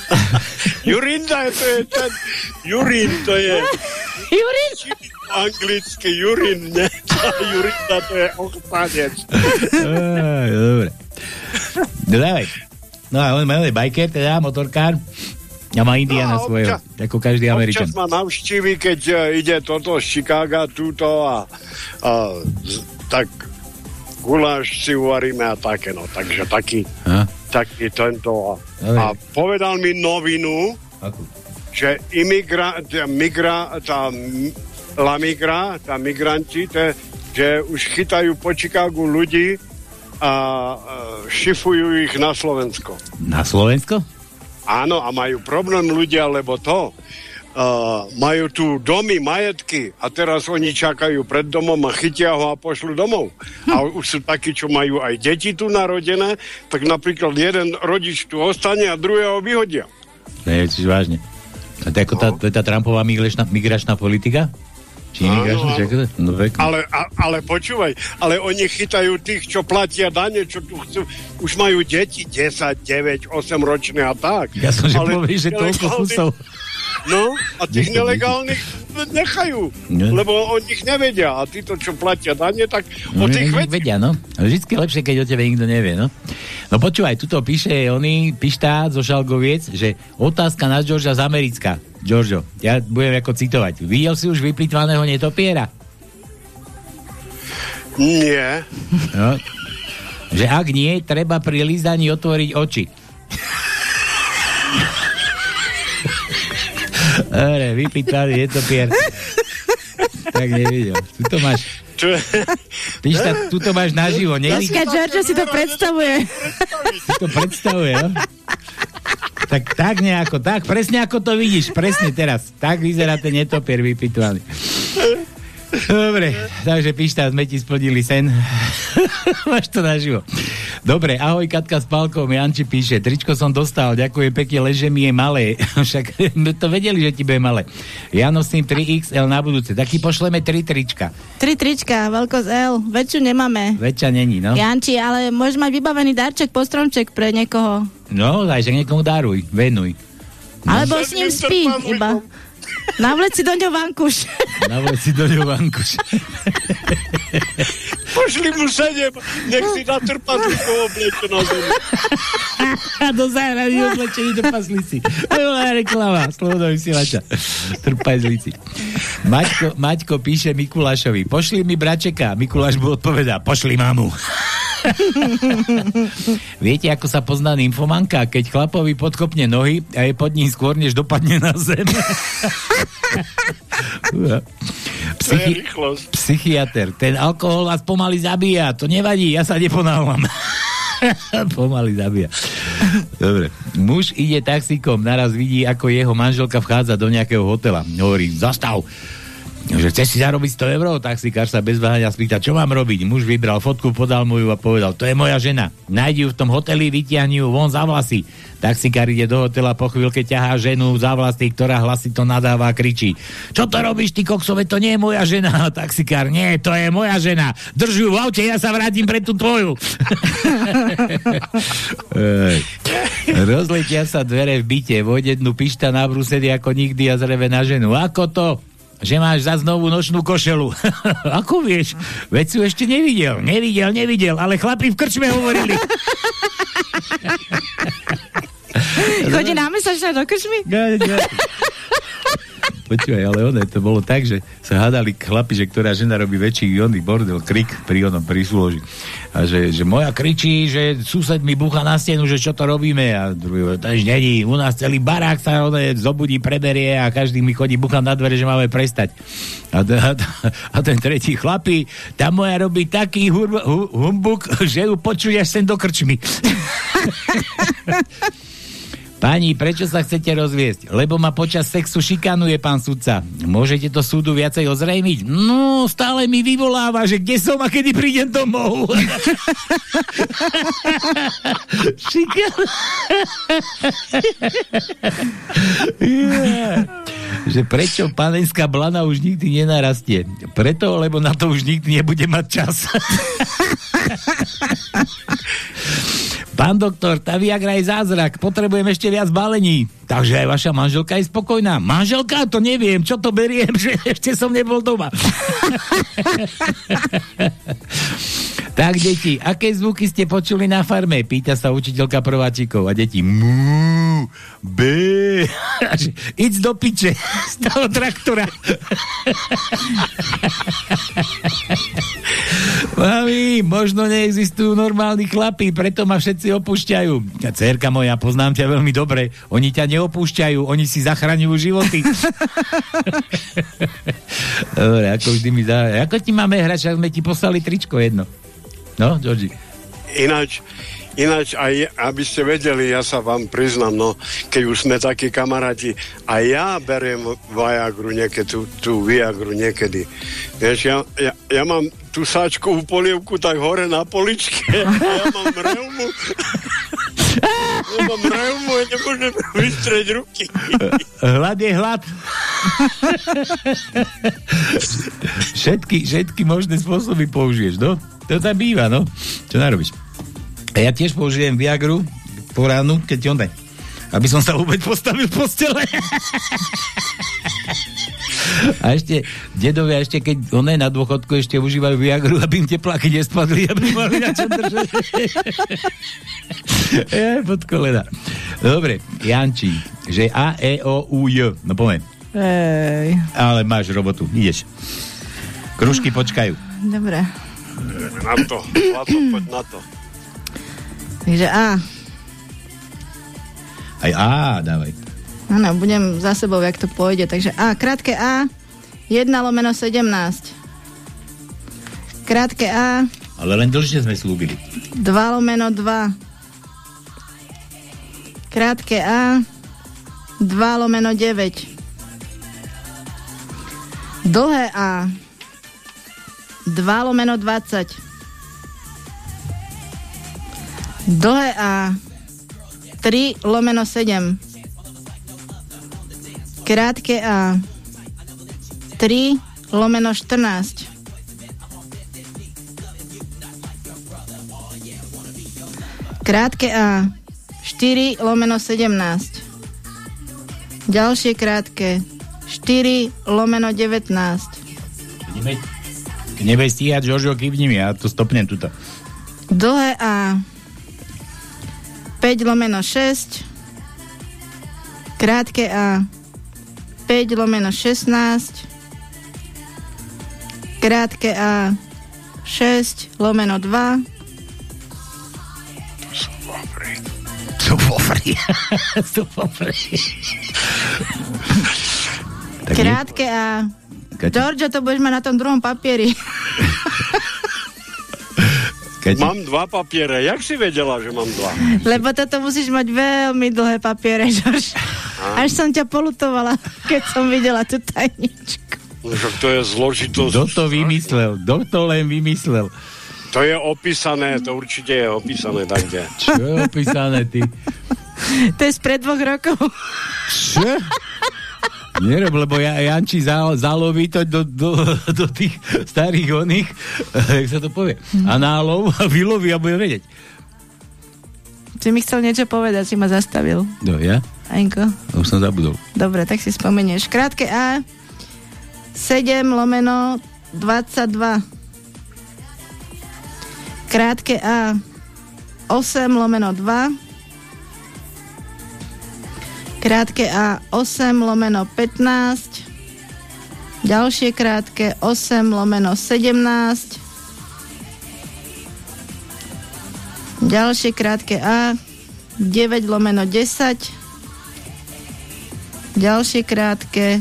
Jurinda, to je ten... Jurin, to je... Jurin? Anglicky Jurin, ne? Jurinda, to je ochtanec. Dobre. No dávaj. No a on je biker, teda motorkár. A má Indiana No svojho, ako každý Američan. Občas ma navštívi, keď e, ide toto z Chicaga, túto a, a z- tak guláš si uvaríme a také, no. Takže taký, A? taký tento. A, Dobre. a povedal mi novinu, Akú? že imigra, tá, migra, tá la migra, tá migranti, te, že už chytajú po Chicagu ľudí a, a šifujú ich na Slovensko. Na Slovensko? Áno, a majú problém ľudia, lebo to, uh, majú tu domy, majetky a teraz oni čakajú pred domom a chytia ho a pošlu domov. A už sú takí, čo majú aj deti tu narodené, tak napríklad jeden rodič tu ostane a druhého vyhodia. Ne, čiže vážne. A to je, ako tá, to je tá Trumpová migračná, migračná politika? No, pekne. Ale, a, ale počúvaj, ale oni chytajú tých, čo platia dane, čo tu chcú, už majú deti 10, 9, 8 ročné a tak. Ja som, že Ale povieš, že toľko kusov. No, a tých nelegálnych nechajú, Ne. lebo o nich nevedia. A títo, čo platia dane, tak o No, tých ne- vedia. vedia, no. Vždycky lepšie, keď o tebe nikto nevie, no. No počúvaj, tuto píše oný Pištá zo Šalgoviec, že otázka na Georgia z Americka. Giorgio, ja budem ako citovať. Videl si už vyplýtvaného netopiera? Nie. No. Že ak nie, treba pri lízaní otvoriť oči. Dobre, vyplýtvaný netopier. tak nevidel. Tuto máš, Čo je? Pišta, tuto máš naživo. Nevidíš? Počkaj, Giorgio si to predstavuje. si to predstavuje, no? Tak, tak nejako, tak, presne ako to vidíš, presne teraz. Tak vyzerá ten netopier vypitvaný. Dobre, takže Pišta, sme ti splnili sen. Máš to naživo. Dobre, ahoj Katka s Pálkom, Janči píše, tričko som dostal, ďakujem pekne, leže mi je malé. Však sme to vedeli, že ti bude malé. Ja nosím 3XL na budúce, tak ti pošleme 3 trička. Tri trička, veľkosť L. Väčšiu nemáme. Väčšia není, no. Janči, ale môžeš mať vybavený darček, postromček pre niekoho. No, aj že niekomu daruj, venuj. Alebo s ním spí iba. Navleci do ňo vankuš. Navleci do ňo vankuš. Pošli mu sedem, nech si na trpadlíku obleče na zemi. A do záhradí oblečení do paslici. To je bola reklama Slobodného vysielača. Trpajzlici. Maťko, Maťko píše Mikulášovi, pošli mi bračeka. Mikuláš mu odpovedá, pošli mamu. Viete, ako sa pozná nymfomanka? Keď chlapovi podkopne nohy a je pod ním skôr, než dopadne na zem. Psychi- psychiatr. Ten alkohol vás pomaly zabíja. To nevadí, ja sa neponávam. pomaly zabíja. Dobre. Muž ide taxikom, naraz vidí, ako jeho manželka vchádza do nejakého hotela. Hovorí, zastav, že chceš si zarobiť 100 eur? Taxikár sa bez váhania spýta, čo mám robiť? Muž vybral fotku, podal mu ju a povedal, to je moja žena. Nájdi ju v tom hoteli, vytiahni ju von za vlasy. Taxikár ide do hotela, po chvíľke ťahá ženu za vlasy, ktorá hlasito nadáva a kričí. Čo to robíš, ty koksove, to nie je moja žena. Taxikár, nie, to je moja žena. Drž ju v aute, ja sa vrátim pre tú tvoju. Rozletia sa dvere v byte, vojde dnu pišta na brusedy ako nikdy a zreve na ženu. Ako to? Že máš za znovu nočnú košelu. Ako vieš? Veď si ešte nevidel. Nevidel, nevidel, ale chlapi v krčme hovorili. Chodí na mesačné do krčmy? Počúvaj, ale ono to bolo tak, že sa hádali chlapi, že ktorá žena robí väčší oný bordel, krik pri onom prísluži. A že, že moja kričí, že sused mi bucha na stenu, že čo to robíme. A druhý, to už není, u nás celý barák sa one zobudí, preberie a každý mi chodí buchať na dvere, že máme prestať. A, a, a ten tretí chlapi, tá moja robí taký hur, hu, humbuk, že ju počuje až sem do krčmy. Páni, prečo sa chcete rozviesť? Lebo ma počas sexu šikanuje pán sudca. Môžete to súdu viacej ozrejmiť? No, stále mi vyvoláva, že kde som a kedy prídem domov. Šikan... yeah. Že prečo panenská blana už nikdy nenarastie? Preto, lebo na to už nikdy nebude mať čas. Pán doktor, tá Viagra je zázrak, potrebujem ešte viac balení. Takže aj vaša manželka je spokojná. Manželka? To neviem, čo to beriem, že ešte som nebol doma. tak, deti, aké zvuky ste počuli na farme? Pýta sa učiteľka prváčikov. A deti, mú, bé. Idz do piče z toho traktora. Mami, možno neexistujú normálni chlapí, preto ma všetci opúšťajú. Cerka moja, poznám ťa veľmi dobre. Oni ťa neopúšťajú, oni si zachraňujú životy. Dobre, ako vždy mi dá... Ako ti máme hrať, sme ti poslali tričko jedno. No, Georgi. Ináč, Ináč, aj aby ste vedeli, ja sa vám priznám, no, keď už sme takí kamaráti, a ja beriem Viagru niekedy, tú, tú Viagru niekedy. Vieš, ja, ja, ja mám tú sáčkovú polievku tak hore na poličke, ja mám reumu. ja mám reumu a nemôžem vystrieť ruky. Hlad je hlad. všetky, všetky možné spôsoby použiješ, no? To tam býva, no. Čo narobíš? A ja tiež použijem Viagru po ránu, keď on daj. Aby som sa vôbec postavil v postele. A ešte, dedovia, ešte keď on je na dôchodku, ešte užívajú Viagru, aby im tepláky nespadli, aby mali na čo držať. je, pod kolena. Dobre, Janči, že A, E, O, U, J. No poďme. Ej. Ale máš robotu, ideš. Kružky počkajú. Dobre. Na to, Zlato, poď na to. Takže A. Aj A, dávaj. Áno, budem za sebou, jak to pôjde. Takže A, krátke A, 1 lomeno 17. Krátke A. Ale len dlžne sme slúbili. 2 lomeno 2. Krátke A, 2 lomeno 9. Dlhé A, 2 lomeno 20. Dlhé A. 3 lomeno 7 Krátke A. 3 lomeno 14 Krátke A. 4 lomeno 17 Ďalšie krátke. 4 lomeno 19. Ideme, nebude stíhať, Žoržo, kývni mi, ja to stopnem tuto. Dlhé A 5 lomeno 6. Krátke A 5 lomeno 16. Krátke A 6 lomeno 2. Sú fofry. Sú fofry. Tak nie- Krátke A. Kati- Giorgio, to budeš mať na tom druhom papieri. Keď... Mám dva papiere. Jak si vedela, že mám dva? Lebo toto musíš mať veľmi dlhé papiere, George. Až som ťa polutovala, keď som videla tú tajničku. Však to je zložitosť. Kto to vymyslel? Kto to len vymyslel? To je opísané, to určite je opísané tak, kde. Čo je opísané, ty? To je spred dvoch rokov. Čo? Nerob, lebo ja, Janči za, zaloví to do, do, do tých starých oných, jak sa to povie, análov a vyloví a bude vedieť. Si mi chcel niečo povedať, si ma zastavil. No, ja? Aňko. Už som zabudol. Dobre, tak si spomenieš. Krátke A. 7 lomeno 22. Krátke A. 8 lomeno 2. Krátke A 8 lomeno 15. Ďalšie krátke 8 lomeno 17. Ďalšie krátke A 9 lomeno 10. Ďalšie krátke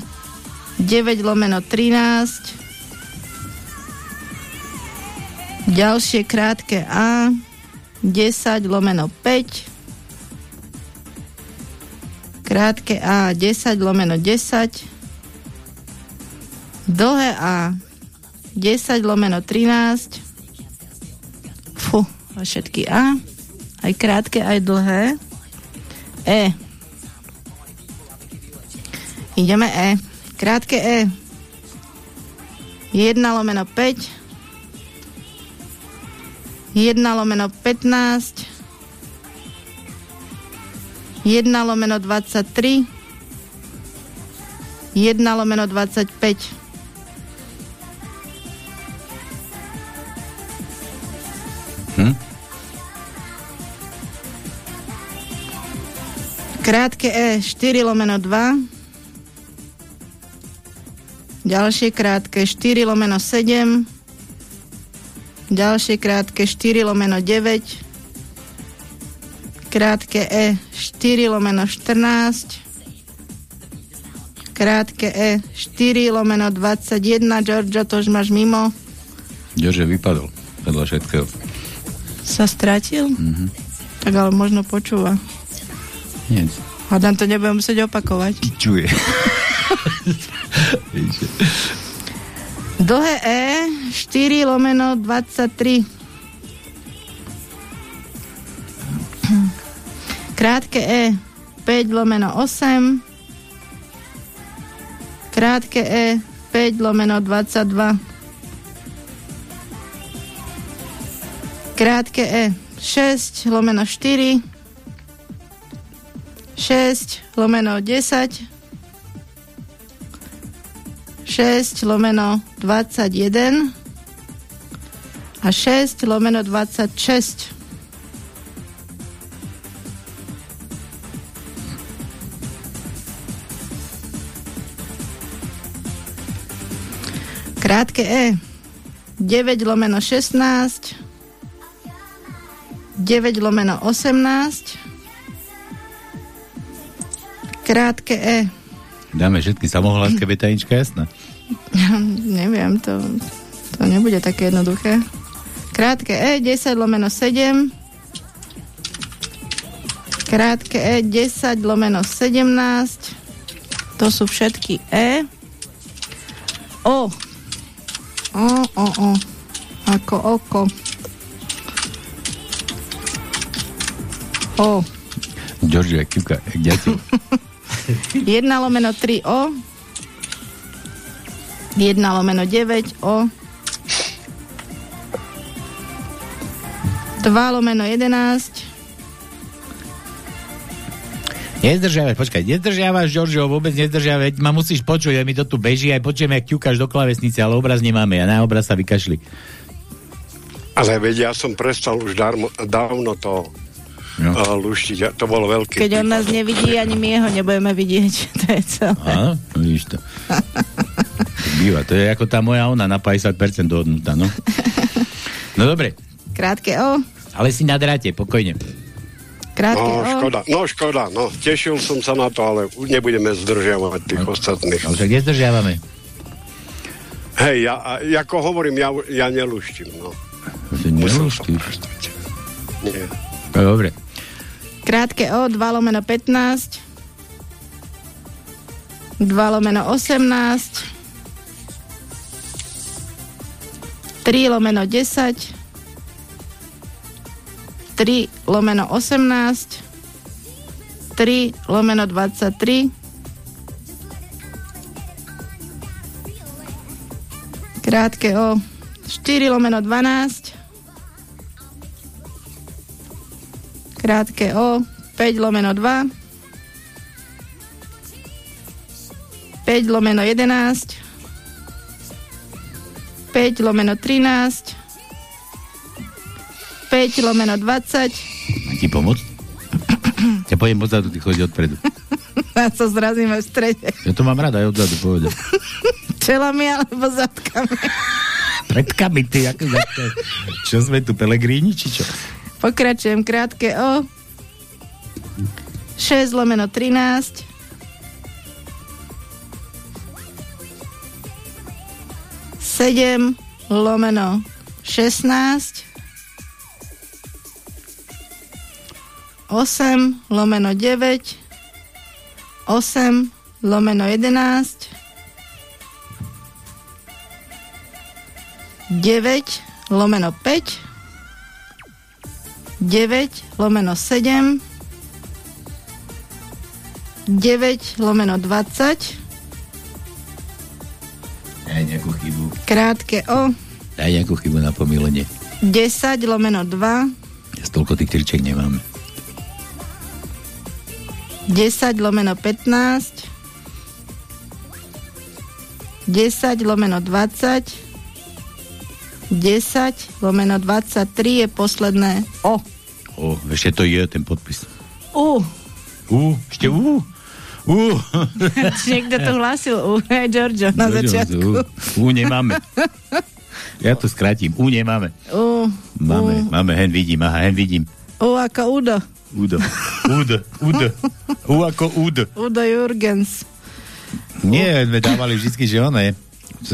9 lomeno 13. Ďalšie krátke A 10 lomeno 5. Krátke A 10 lomeno 10. Dlhé A 10 lomeno 13. Fú, a všetky A. Aj krátke, aj dlhé. E. Ideme E. Krátke E. 1 lomeno 5. 1 lomeno 15. 1 lomeno 23. 1 lomeno 25. Hm? Krátke E 4 lomeno 2. Ďalšie krátke 4 lomeno 7. Ďalšie krátke 4 lomeno 9. Krátke E 4 lomeno 14. Krátke E 4 lomeno 21. Giorgio, to už máš mimo. Jože vypadol vedľa všetkého. Sa stratil? Mhm. Tak ale možno počúva. Nie, Hádam to nebudem musieť opakovať. čuje. Dlhé E 4 lomeno 23. Krátke E 5 lomeno 8. Krátke E 5 lomeno 22. Krátke E 6 lomeno 4. 6 lomeno 10. 6 lomeno 21 a 6 lomeno 26. Krátke E 9 lomeno 16 9 lomeno 18 Krátke E Dáme všetky samohláske, betajnička jasná. Neviem, to, to nebude také jednoduché. Krátke E, 10 lomeno 7. Krátke E, 10 lomeno 17. To sú všetky E. O. O, o, o. Ako oko. O. George, jak kývka, jak ďateľ. 1 lomeno 3 O. 1 lomeno 9 O. 2 lomeno 11. Nezdržiavaš, počkaj, nezdržiavaš, Giorgio, vôbec nezdržiavaš, ma musíš počuť, aj mi to tu beží, aj počujem, jak ťukáš do klavesnice, ale obraz nemáme, a na obraz sa vykašli. Ale veď ja som prestal už darmo, dávno to no. uh, luštiť. To bolo veľké. Keď on nás nevidí, ani my jeho nebudeme vidieť. To je celé. Áno, vidíš to. Býva, to je ako tá moja ona na 50% dohodnutá, no. No dobre. Krátke O. Ale si na dráte, pokojne. Krátke No, škoda, no škoda, no. Tešil som sa na to, ale už nebudeme zdržiavať tých ostatných. No však nezdržiavame. Hej, ja, ako hovorím, ja, ja neluštím, no. Neluštíš. Nie. No, dobre. Krátke O, 2 lomeno 15. 2 lomeno 18. 3 lomeno 10. 3 lomeno 18. 3 lomeno 23. Krátke O, 4 lomeno 12. Krátke O, 5 lomeno 2. 5 lomeno 11. 5 lomeno 13. 5 lomeno 20. Mám ti pomôcť? Ja pojem odzadu, ty chodí odpredu. A sa zrazíme v strede. Ja to mám rada aj odzadu, povedal. Čelami alebo zadkami. Predkami, ty, ako zadka. Čo sme tu, Pelegrini, či čo? Pokračujem krátke O. 6 lomeno 13. 7 lomeno 16. 8 lomeno 9. 8 lomeno 11. 9 lomeno 5. 9 lomeno 7. 9 lomeno 20. Daj nejakú chybu. Krátke O. Daj nejakú chybu na pomilenie. 10 lomeno 2. Ja stolko tých triček nemám. 10 lomeno 15. 10 lomeno 20. 10 lomeno 23 je posledné O. O, ešte to je ten podpis. U. U, ešte U. U. Niekto tu hlásil U. Hej, Giorgio, na Giorgio, začiatku. U, U nemáme. Ja to skrátim. U nemáme. U. Máme, máme, hen vidím, aha, hen vidím. U ako Udo. Udo. Udo. Udo. U ako Udo. Udo Jurgens. Nie, sme dávali vždy, že on je.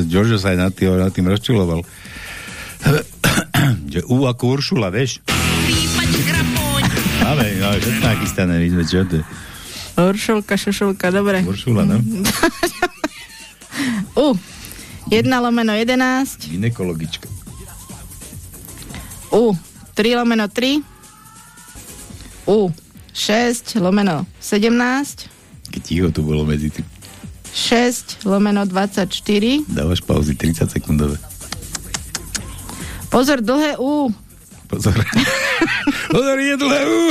Giorgio sa aj nad tým, nad tým rozčuloval. že U ako Uršula, vieš? Máme, máme všetko nachystané, my sme, čo to je? Uršulka, šušulka, dobre. Uršula, no? U. 1 lomeno 11. Ginekologička. U. 3 lomeno 3. U. 6 lomeno 17. Keď ticho tu bolo medzi tým. 6 lomeno 24. Dávaš pauzy 30 sekundové. Pozor, dlhé U. Pozor. Pozor, je dlhé U.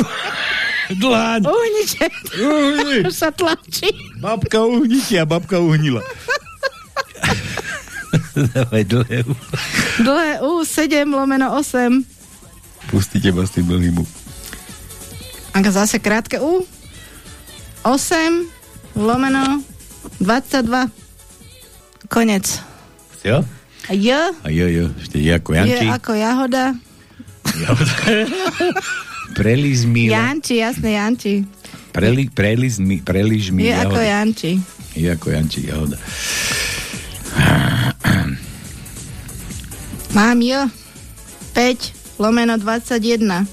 Dláň. Uhnite. Uhni. Už sa tlačí. Babka uhnite a babka uhnila. Dávaj dlhé U. Dlhé U. 7 lomeno 8. Pustite ma s tým dlhým U. A zase krátke U. 8 lomeno 22. Konec. Jo? A J. A jo, jo, ešte je ako Janči. ako jahoda. Preliz mi. Janči, jasné, Janči. Preli, preliz mi, preliž mi. Je ako jahoda. Janči. Je ako Janči, jahoda. Mám J. 5 lomeno 21.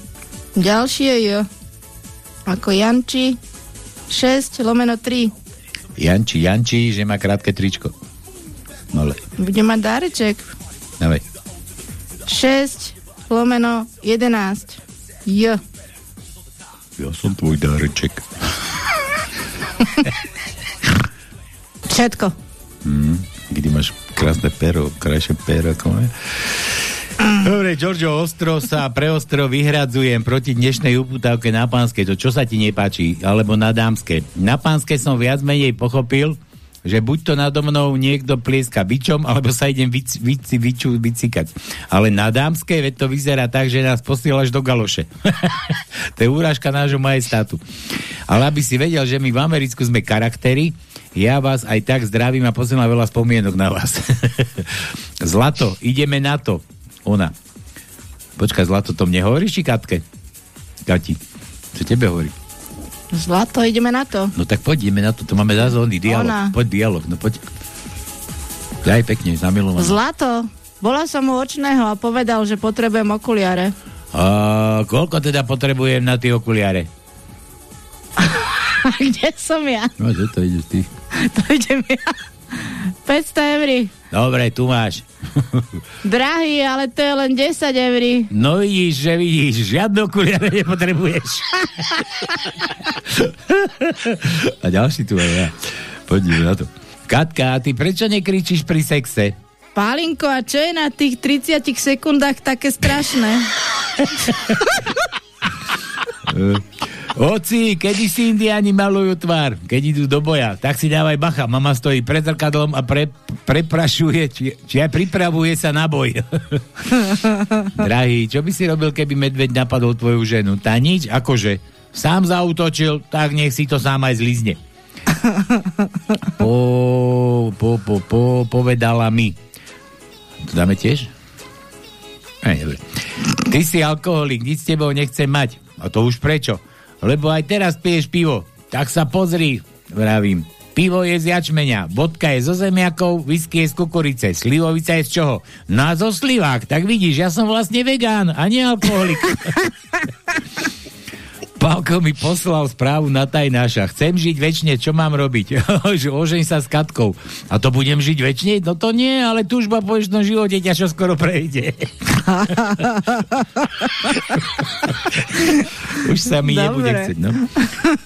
Ďalšie J. Ako Janči. 6 lomeno 3. Janči, Janči, že má krátke tričko. Mole, Bude mať dáreček. dávaj. 6 lomeno 11. J. Ja som tvoj dáreček. Všetko. Hmm, kdy máš krásne pero, krajšie pero ako moje. Dobre, Giorgio, ostro sa preostro vyhradzujem proti dnešnej uputávke na pánske. To čo sa ti nepáči? Alebo na dámske. Na pánske som viac menej pochopil, že buď to nado mnou niekto plieska bičom, alebo sa idem vic, vic, viču, vycikať. Ale na dámske, veď to vyzerá tak, že nás posielaš do galoše. to je úražka nášho majestátu. Ale aby si vedel, že my v Americku sme charaktery, ja vás aj tak zdravím a posielam veľa spomienok na vás. Zlato, ideme na to. Ona. Počkaj, Zlato, to mne hovoríš, či Katke? Kati, čo tebe hovorí? Zlato, ideme na to. No tak poď, ideme na to, to máme zase oný dialog. Ona. Poď dialog, no poď. Daj pekne, zamilovaný. Zlato, bola som u očného a povedal, že potrebujem okuliare. A koľko teda potrebujem na tie okuliare? A kde som ja? No, že to ideš ty. To idem ja. 500 eur. Dobre, tu máš. Drahý, ale to je len 10 eur. No vidíš, že vidíš, žiadne okuliare nepotrebuješ. a ďalší tu aj ja. Poďme na to. Katka, ty prečo nekričíš pri sexe? Pálinko, a čo je na tých 30 sekundách také strašné? Oci, kedy si indiáni malujú tvár, keď idú do boja, tak si dávaj bacha. Mama stojí pred zrkadlom a pre, preprašuje, či, či aj pripravuje sa na boj. Drahý, čo by si robil, keby medveď napadol tvoju ženu? Tá nič, akože sám zautočil, tak nech si to sám aj zlizne. Po, po, po, po, povedala mi. To dáme tiež? Aj, dobre. Ty si alkoholik, nič s tebou nechcem mať. A to už prečo? Lebo aj teraz piješ pivo. Tak sa pozri, vravím. Pivo je z jačmeňa, vodka je zo zemiakov, whisky je z kukurice, slivovica je z čoho? No a zo slivák, tak vidíš, ja som vlastne vegán a nie alkoholik. Pálko mi poslal správu na tajnáša. Chcem žiť väčšine, čo mám robiť? Že Ožeň sa s Katkou. A to budem žiť väčšine? No to nie, ale túžba po väčšnom živote ťa čo skoro prejde. Už sa mi Dobre. nebude chcieť, no.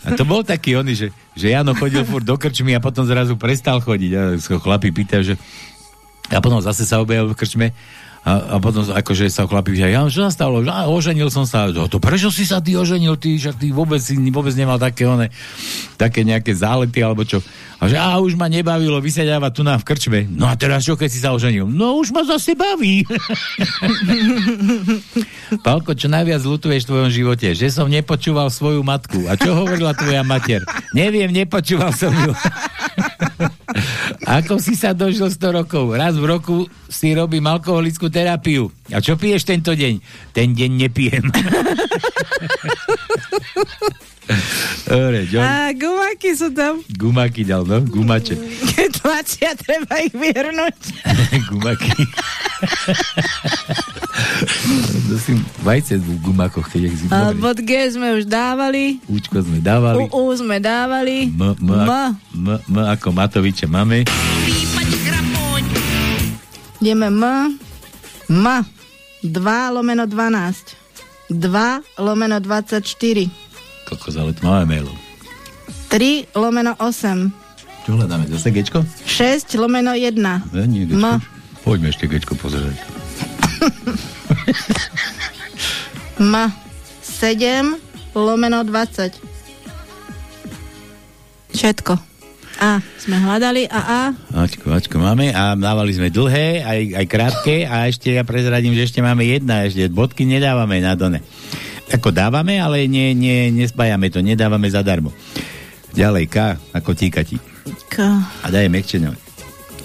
A to bol taký oný, že, že Jano chodil furt do krčmy a potom zrazu prestal chodiť. A chlapi pýta, že a potom zase sa objavil v krčme a, a potom akože sa chlapi pýta, ja, čo nastalo? A oženil som sa. A to prečo si sa ty oženil? Ty, však ty vôbec, si vôbec nemal také one, také nejaké zálety alebo čo. A že a už ma nebavilo vysedávať tu na v krčme. No a teraz čo, keď si sa oženil? No už ma zase baví. Pálko, čo najviac lutuješ v tvojom živote? Že som nepočúval svoju matku. A čo hovorila tvoja mater? Neviem, nepočúval som ju. Ako si sa dožil 100 rokov? Raz v roku si robím alkoholickú terapiu. A čo piješ tento deň? Ten deň nepijem. Dobre, John. A gumáky sú tam. Gumáky dal, no? Gumače. Keď tlačia, treba ich vyhrnúť. Gumaky. Si vajce v gumakoch, keď ich A bod G sme už dávali. Účko sme dávali. U, U sme dávali. M, m, m. m, m ako Matoviče máme. Ideme M. M. 2 lomeno 12. 2 lomeno 24. Kokos, ale tu máme mailov. 3 lomeno 8. Čo hľadáme? Zase gečko? 6 lomeno 1. Ja, nie, gečko. M. Poďme ešte gečko pozerať. M. 7 lomeno 20. Všetko. A sme hľadali a A. Ačko, Ačko máme a dávali sme dlhé, aj, aj krátke a ešte ja prezradím, že ešte máme jedna, ešte bodky nedávame na done. Ako dávame, ale nie, nie, nespájame to, nedávame zadarmo. Ďalej, K, ako tíkati. K. A daj mekčeňové.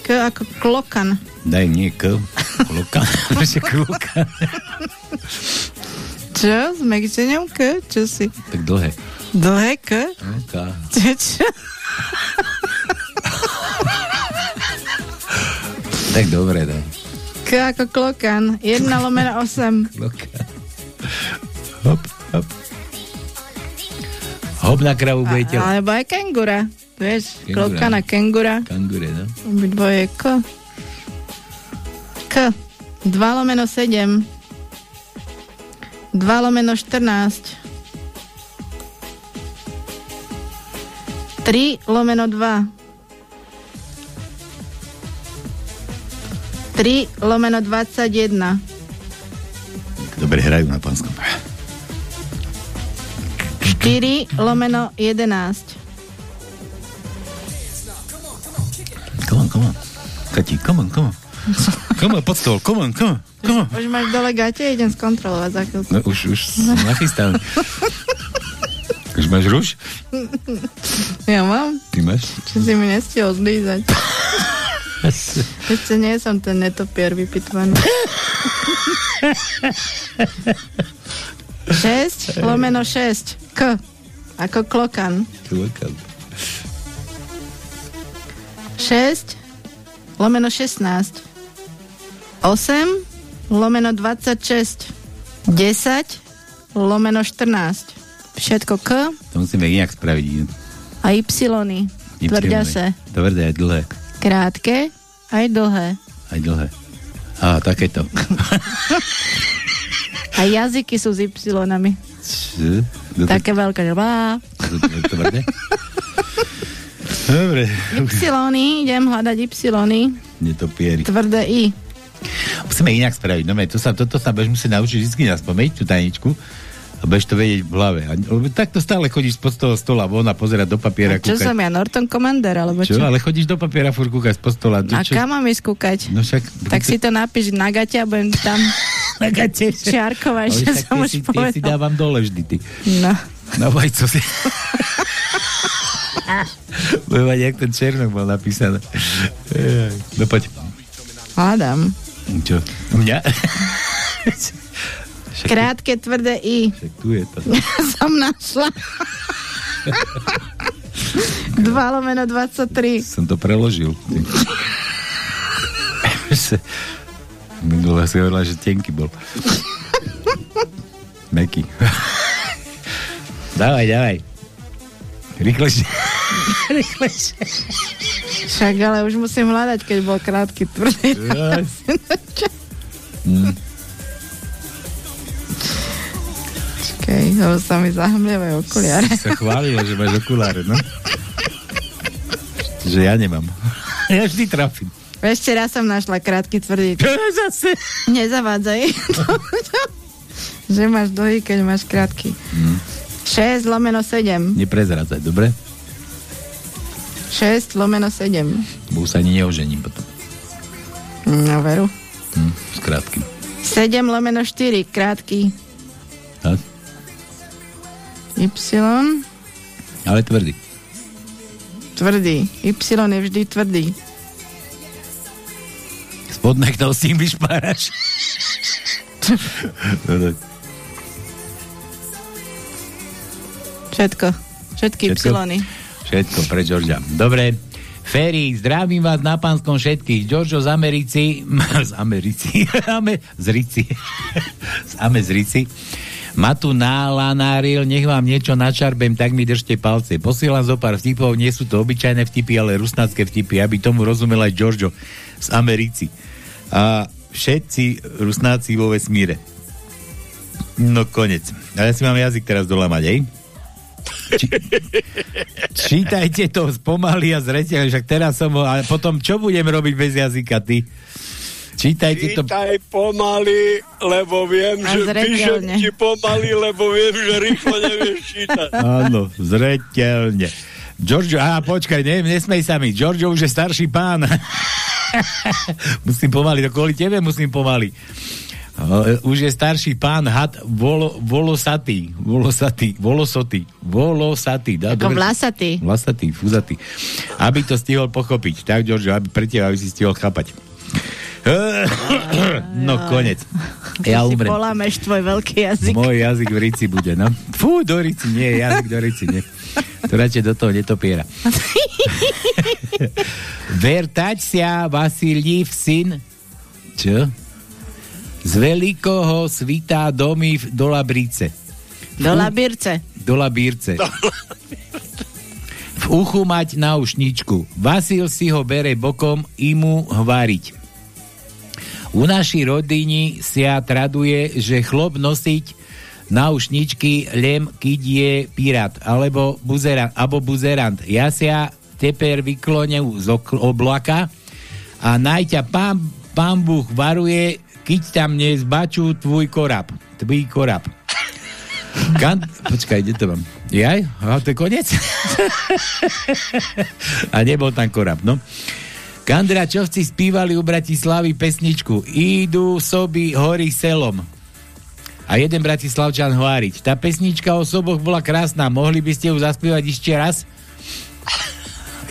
K ako klokan. Daj nie K. Proste klokan. Čo? S mekčením K? Čo si? tak dlhé. Dlhé K? K. Čo? čo? Tak dobre, daj. K ako klokan. 1 lomeno 8. Klokan. Hop, hop. Hop na kravu bude telo. Alebo aj kengura. Vieš, Kengura. klokan a kengura. Kangure, no. Obidvoje K. K. 2 lomeno 7. 2 lomeno 14. 3 lomeno 2. 3 lomeno 21. Dobre hrajú na pánskom. 4 lomeno 11. Come on, come on. Kati, come on, come on. Come on, pod stôl, come on, come on, come on. Už máš dole gate, idem skontrolovať za chvíľku. No už, už som nachystaný. Už máš ruš? Ja mám. Ty máš? Čo si mi nestihol zlízať. Ešte nie som ten netopier vypitvaný. 6 lomeno 6. K. Ako klokan. Klokan. 6 lomeno 16. 8 lomeno 26. 10 lomeno 14. Všetko K To musíme inak spraviť. a Y. Tvrdia sa. Tvrdé aj dlhé. Krátke aj dlhé. Aj dlhé. Á, takéto. A jazyky sú s Y-nami. Čo? No Také veľké, Tvrdé? Dobre. Y, idem hľadať Y. Netopieri. Tvrdé I. Musíme inak spraviť. No, to sa, toto sa budeš musieť naučiť vždy na spomeň, tú tajničku. A budeš to vedieť v hlave. A, takto stále chodíš spod toho stola von a pozerať do papiera. Čo kúkať. som ja, Norton Commander, alebo čo? Čo? Ale chodíš do papiera, furt kúkať spod stola. A čo? kam mám ísť kúkať? No však... Tak si to napíš na gate a budem tam na gate. čiarkovať, však som už si, tie si povedal. dávam dole vždy, ty. No. Na vajco si. Budem mať, jak ten Černok mal napísané. Ejaj. No poď. Hľadám. Čo? Mňa? Však, Krátke, tvrdé I. však tu je to. som našla. 2 lomeno 23. Som to preložil. Minule si hovorila, že tenký bol. Meký. dávaj, dávaj. Rýchlejšie. Rýchlejšie. Však ale už musím hľadať, keď bol krátky, tvrdý. Mm. Čakaj, lebo sa mi zahmlievajú okuliare. Si sa chválila, že máš okuláre, no? že ja nemám. Ja vždy trafím. Ešte raz som našla krátky, tvrdý. Zase. Nezavádzaj. že máš dlhý, keď máš krátky. Mm. 6 lomeno 7. Neprezrádzaj, dobre? 6 lomeno 7. Bo už sa ani neožením potom. No veru. Hm, s krátkým. 7 lomeno 4, krátky. Tak? Y, Ale tvrdý. tvrdý. Y je vždy tvrdý. Spodné kto s tým vyšpáraš. no. Všetko. Všetky Všetko? Y. Všetko pre Georgia. Dobre. Ferry, zdravím vás na pánskom všetkých. Giorgio z Americi, z Americi, Ame, z Rici, z Ame z Rici. Ma tu nalanáril, nech vám niečo načarbem, tak mi držte palce. Posielam zo pár vtipov, nie sú to obyčajné vtipy, ale rusnácké vtipy, aby tomu rozumel aj Giorgio z Americi. A všetci rusnáci vo vesmíre. No konec. A ja si mám jazyk teraz dolamať, ej? Či, čítajte to spomaly a zreteľne, však teraz som ho, a potom čo budem robiť bez jazyka, ty? Čítajte to... Čítaj pomaly, lebo viem, A že píšem ti pomaly, lebo viem, že rýchlo nevieš čítať. Áno, zreteľne. Giorgio, á, počkaj, ne, nesmej sa mi. Giorgio už je starší pán. musím pomaly, to kvôli tebe musím pomaly. Už je starší pán had volo, volosatý, volosatý, volosotý, volosatý. Dá, Ako dobre? vlasatý. Vlasatý, fuzatý. Aby to stihol pochopiť. Tak, Giorgio, aby pre teba, aby si stihol chápať. no, konec. Ja umrem. polámeš tvoj veľký jazyk. Môj jazyk v rici bude, no. Fú, do rici, nie, jazyk do rici, nie. To radšej do toho netopiera. Vertať sa Vasilív syn čo? Z veľkého svitá domy v- do Labrice. Do labírce. Do Labírce. V uchu mať náušničku. Vasil si ho bere bokom i mu hvariť. U našej rodiny sa traduje, že chlop nosiť náušničky len keď je pirát alebo buzerant, alebo buzerant. Ja sa teper vyklonem z oblaka a najťa pán, pán Boh varuje, keď tam nezbačú tvoj korab. Tvoj korab. Kan... Počkaj, kde to mám? Jaj? A to je koniec? a nebol tam korab, no. Kandračovci spívali u Bratislavy pesničku Idú soby hory selom. A jeden bratislavčan hováriť. Tá pesnička o soboch bola krásna. Mohli by ste ju zaspívať ešte raz?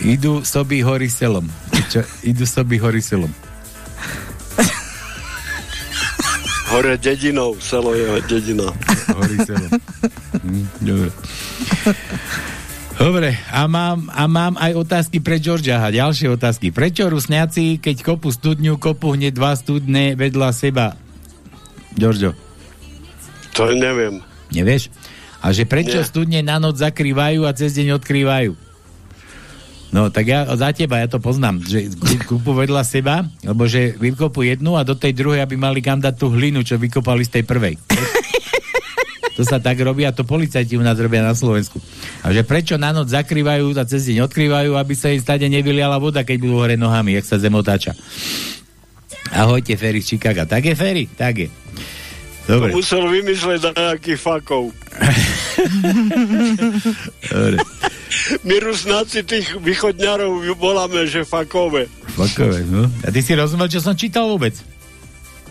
Idú soby hory selom. Čo? Idú soby hory selom. Hore dedinou, selo je dedina. Hory selom. Hm, dobre. Dobre, a mám, a mám aj otázky pre Georgia. A ďalšie otázky. Prečo rusňaci, keď kopu studňu, kopu hneď dva studne vedľa seba? Giorgio. To neviem. Nevieš? A že prečo Nie. studne na noc zakrývajú a cez deň odkrývajú? No, tak ja za teba, ja to poznám, že kúpu vedľa seba, lebo že vykopú jednu a do tej druhej, aby mali kam dať tú hlinu, čo vykopali z tej prvej. To sa tak robí a to policajti u nás robia na Slovensku. A že prečo na noc zakrývajú a cez deň odkrývajú, aby sa im stade nevyliala voda, keď budú hore nohami, jak sa zem otáča. Ahojte, Ferry z Chicaga. Tak je, Ferry? Tak je. Dobre. To musel vymysleť za nejakých fakov. Dobre. My rusnáci tých východňarov voláme, že fakové. Fakové, no. A ty si rozumel, čo som čítal vôbec?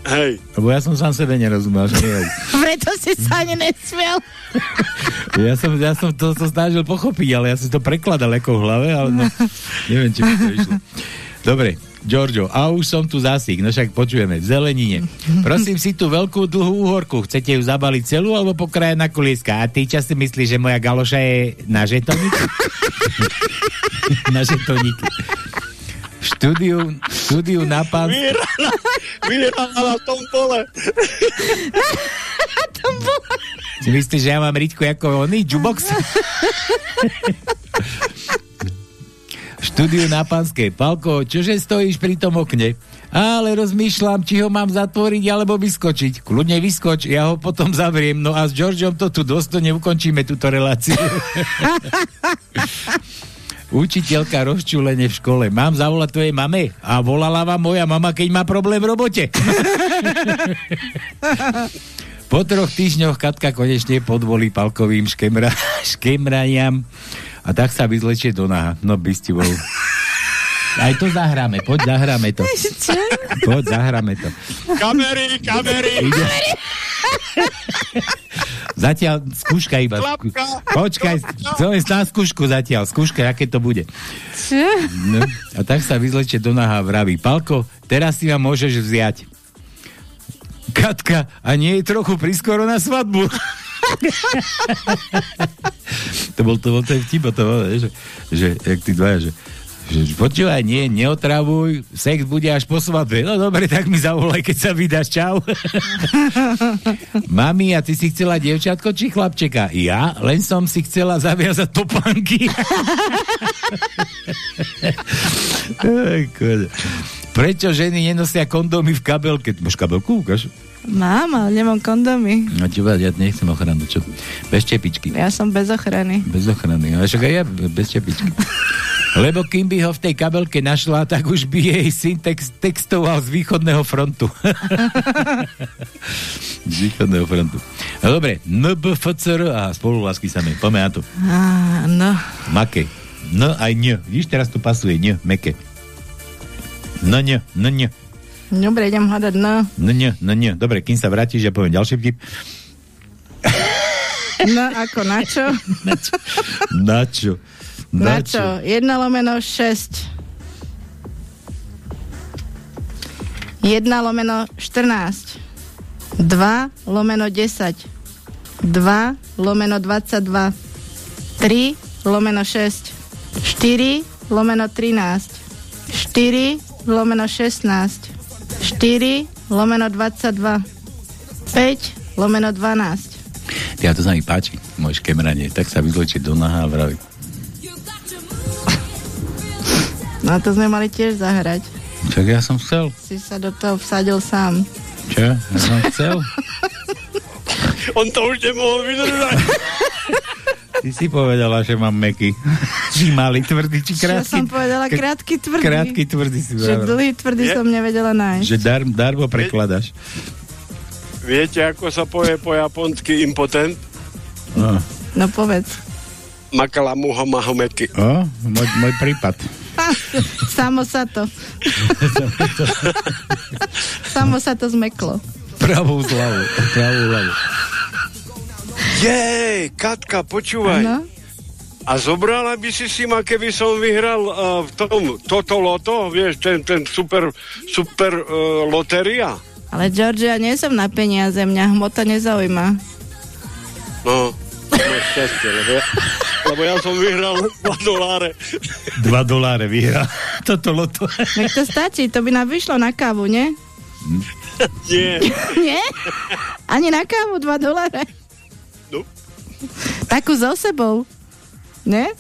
Hej. Lebo ja som sám sebe nerozumel. Preto si sa ani nesmiel. ja som, ja som to, to snažil pochopiť, ale ja som to prekladal ako v hlave, ale no, neviem, či mi to išlo. Dobre, Giorgio, a už som tu zasík, no však počujeme, v zelenine. Prosím si tú veľkú dlhú úhorku, chcete ju zabaliť celú alebo pokrajať na kolieska? A ty čas si myslíš, že moja galoša je na žetoník? na žetoník. V štúdiu, štúdiu na pán... Vyrala, vyrala v tom pole. Si myslíš, že ja mám riťku ako oný, jubox? Štúdiu na Panskej. Palko, čože stojíš pri tom okne? Ale rozmýšľam, či ho mám zatvoriť alebo vyskočiť. Kľudne vyskoč, ja ho potom zavriem. No a s Georgeom to tu dostane ukončíme túto reláciu. Učiteľka rozčúlenie v škole. Mám zavolať tvojej mame? A volala vám moja mama, keď má problém v robote. Po troch týždňoch Katka konečne podvolí palkovým škemra, škemraniam a tak sa vyzlečie do naha. No by ste bol. Aj to zahráme, poď zahráme to. Poď zahráme to. Kamery, kamery. Ide. Zatiaľ skúška iba. Skú... Počkaj, to je na skúšku zatiaľ. Skúška, aké to bude. Čo? No, a tak sa vyzlečie do naha a vraví. Palko, teraz si ma môžeš vziať. Katka, a nie je trochu priskoro na svadbu? To bol to, bol ten vtip, to bol, že, že, jak tí dvaja, že, počúvaj, nie, neotravuj, sex bude až po svadbe. No dobre, tak mi zavolaj, keď sa vydáš, čau. Mami, a ty si chcela dievčatko či chlapčeka? Ja? Len som si chcela zaviazať koľa. Prečo ženy nenosia kondómy v kabelke? Máš kabelku, ukáž? Mám, ale nemám kondomy. No ti ja nechcem ochranu, čo? Bez čepičky. Ja som bez ochrany. Bez ochrany, ale však aj ja bez čepičky. Lebo kým by ho v tej kabelke našla, tak už by jej syn text, textoval z východného frontu. z východného frontu. No dobre, NBFCR a spolulásky sa mi. Poďme na to. Á, no. Make. No aj ň. Vidíš, teraz tu pasuje ň, meke. No ň, no ň. Dobre, idem hľadať no. No ň, no ň. Dobre, kým sa vrátiš, ja poviem ďalší vtip. No, ako na čo? Na čo? Na čo? Na čo? 1 lomeno 6. 1 lomeno 14. 2 lomeno 10. 2 lomeno 22. 3 lomeno 6. 4 lomeno 13. 4 lomeno 16. 4 lomeno 22. 5 lomeno 12. Ja to sa mi páči, môj škemranie. Tak sa vyzlečie do naha a vraví. No to sme mali tiež zahrať. Čak ja som chcel. Si sa do toho vsadil sám. Čo? Ja som chcel. On to už nemohol vydržať. Ty si povedala, že mám meky. Či malý, tvrdý, či Čo krátky. som povedala, krátky, tvrdý. Krátky, tvrdý si Že dlhý, tvrdý som nevedela nájsť. Že dar, darmo prekladaš. Viete, ako sa povie po japonsky impotent? No, No povedz. Makala muha mahomeky. o, môj, môj prípad. Samo sa to. Samo sa to zmeklo. Pravou zľavou. Pravou zľavou. Jej, Katka, počúvaj. No. A zobrala by si si ma, keby som vyhral uh, v tom toto loto, vieš, ten, ten super, super uh, loteria. Ale George, ja nie som na peniaze, mňa hmota nezaujíma. No, to šťastie, lebo ja, lebo ja som vyhral 2 doláre. 2 doláre vyhra. Toto loto. Nech to stačí, to by nám vyšlo na kávu, nie? Nie. Nie? Ani na kávu 2 doláre. No. Takú so sebou. Nie?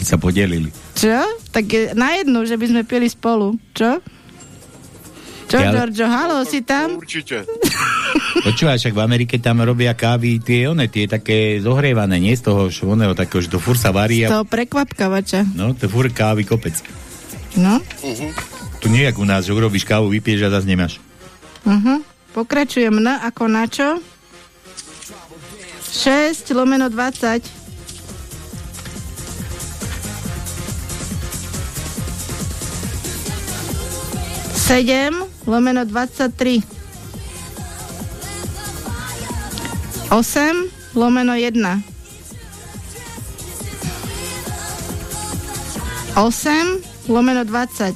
Sa podelili. Čo? Tak je na jednu, že by sme pili spolu. Čo? Čo, Ja- Giorgio, halo, si tam? Určite. Počúvaj, však v Amerike tam robia kávy tie one, tie také zohrievané, nie z toho švoného takého, že to fur sa varí Z toho prekvapkavača. no, to fur kávy kopec. No. Tu nie je ako u nás, že urobíš kávu, vypiješ a zase nemáš. Uh-huh. Pokračujem N ako na čo? 6 lomeno 20. Sedem lomeno 23. 8 lomeno 1. 8 lomeno 20.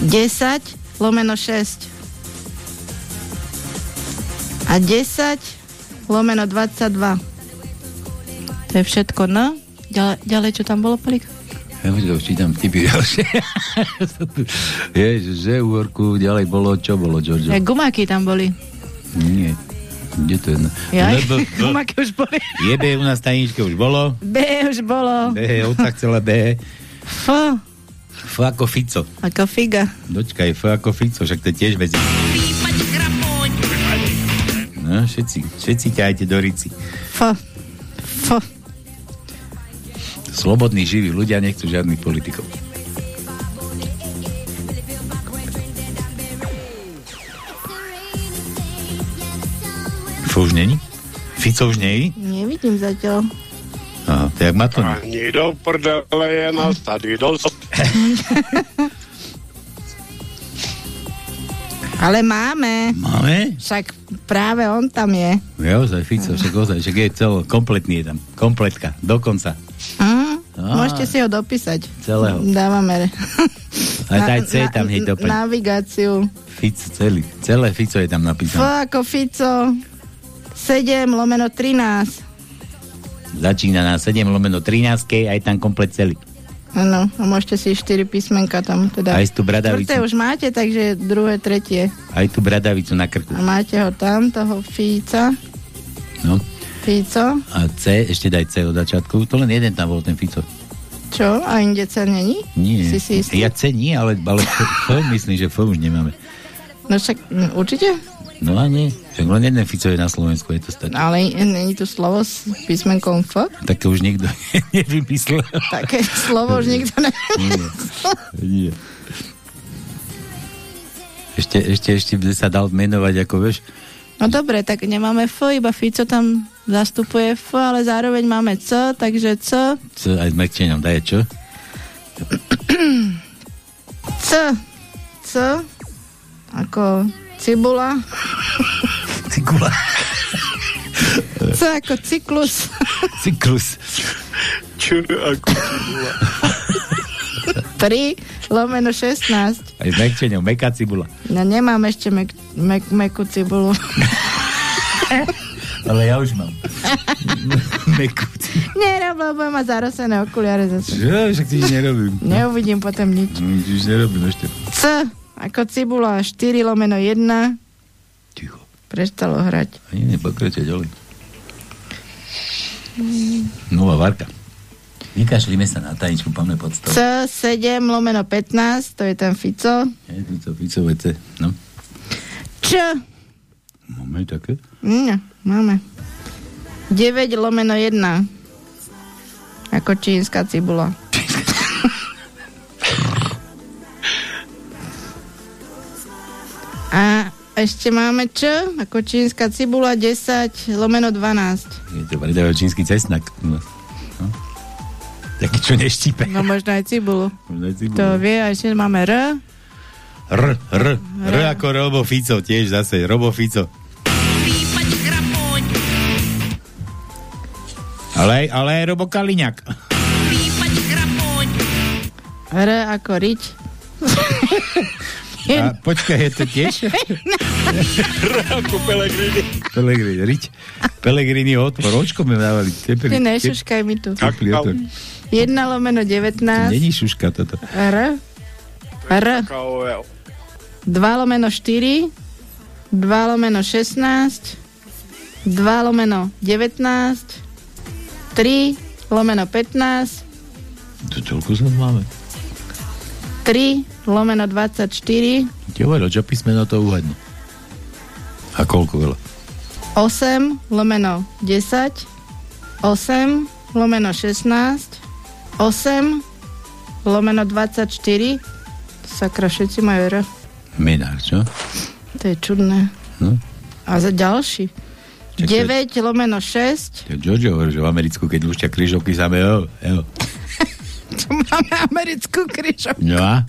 Desať lomeno 6. A 10 lomeno 22. To je všetko, no? Ďalej, ďalej čo tam bolo, Pelik? Ja už čítam vtipy ďalšie. Ježiš, že úhorku ďalej bolo, čo bolo, Giorgio? Ja, gumáky tam boli. Nie. Kde to je? Ja, Lebo, gumáky už boli. jebe u nás tajničke už bolo. B už bolo. B, otak celé B. F F ako Fico. ako figa. Dočkaj, F ako Fico, však to tiež medzi... No, všetci, všetci ťahajte do rici. F. F. Slobodní, živí ľudia nechcú žiadnych politikov. F už není? Fico už není? Nevidím zatiaľ. To jak Matoni. Ani do prdele je nás tady dosť. Ale máme. Máme? Však práve on tam je. Jo, ozaj, Fico, však ozaj, však je celo, kompletný je tam. Kompletka, dokonca. Mm, Á. môžete si ho dopísať. Celého. Dávame. Ale aj C tam hneď doplň. Navigáciu. Fico celý, celé Fico je tam F napísané. ako Fico. 7 lomeno 13. Začína na 7 lomeno 13, aj tam komplet celý. Áno, a môžete si 4 písmenka tam teda. Aj tú bradavicu. Štvrté už máte, takže druhé, tretie. Aj tú bradavicu na krku. A máte ho tam, toho Fica. No. Fico. A C, ešte daj C od začiatku. To len jeden tam bol, ten Fico. Čo? A inde sa není? Nie. Si si istý? Ja C nie, ale, ale F, F myslím, že F už nemáme. No však, mm, určite? No a nie. Však len jeden Fico je na Slovensku, je to stačí. Ale není tu slovo s písmenkom F? Tak to už nikto nevymyslel. Také slovo už nikto ne... Nie. Nie. Ešte, ešte, ešte by sa dal menovať ako, vieš, No dobre, tak nemáme F, iba Fico tam zastupuje F, ale zároveň máme C, takže C, C, aj s Mekčenom daje, čo? C, C, ako cibula, Cykula. C ako cyklus, Cyklus. Čo ako cibula? 3 lomeno 16. Aj s Mekčenom, meká cibula. No nemám ešte mek, mek, mekú cibulu. Ale ja už mám. Mekú cibulu. Nerob, lebo má zarosené okuliare zase. Čo? Však nič nerobím. Neuvidím potom nič. Už nerobím ešte. C, ako cibula, 4 lomeno 1. Ticho. Prestalo hrať. Ani nepokračuj ďalej. Nová varka. Vykašlíme sa na tajničku, poďme pod stôl. C, 7 lomeno 15, to je ten Fico. Je, Fico, Ficové C. No. Č, Č. Máme také? Nie, máme. 9 lomeno 1. Ako čínska cibula. A ešte máme Č, ako čínska cibula 10 lomeno 12. Je to predávajú čínsky cesnak. No. No. Taký, čo neštípe. No možno aj cibulu. Možno aj cibulu. To vie, a ešte máme R. R, R, R ako Robo Fico, tiež zase, Robo Fico. Ale, ale aj Robo Kaliňák. R ako riť. A počkaj, je to tiež? Ako Pelegrini. Pelegrini, riť. Pelegrini otvor, očko mi dávali. Teplý, Ty nešuškaj mi tu. teplý otvor. 1 lomeno 19. Není šuška toto. R. R. Kakaové. 2 lomeno 4. 2 lomeno 16. 2 lomeno 19. 3 lomeno 15. To toľko sa máme. 3 lomeno 24. Ti hovoril, čo písmeno to uhadne. A koľko veľa? 8 lomeno 10. 8 lomeno 16. 8 lomeno 24. Sakra, všetci majú R. Minár, čo? To je čudné. No. A za ďalší. Čak, 9 lomeno 6. To Jojo hovorí, že v Americku, keď už ťa križovky samé, jo, jo. Tu máme americkú kryžovku. No a?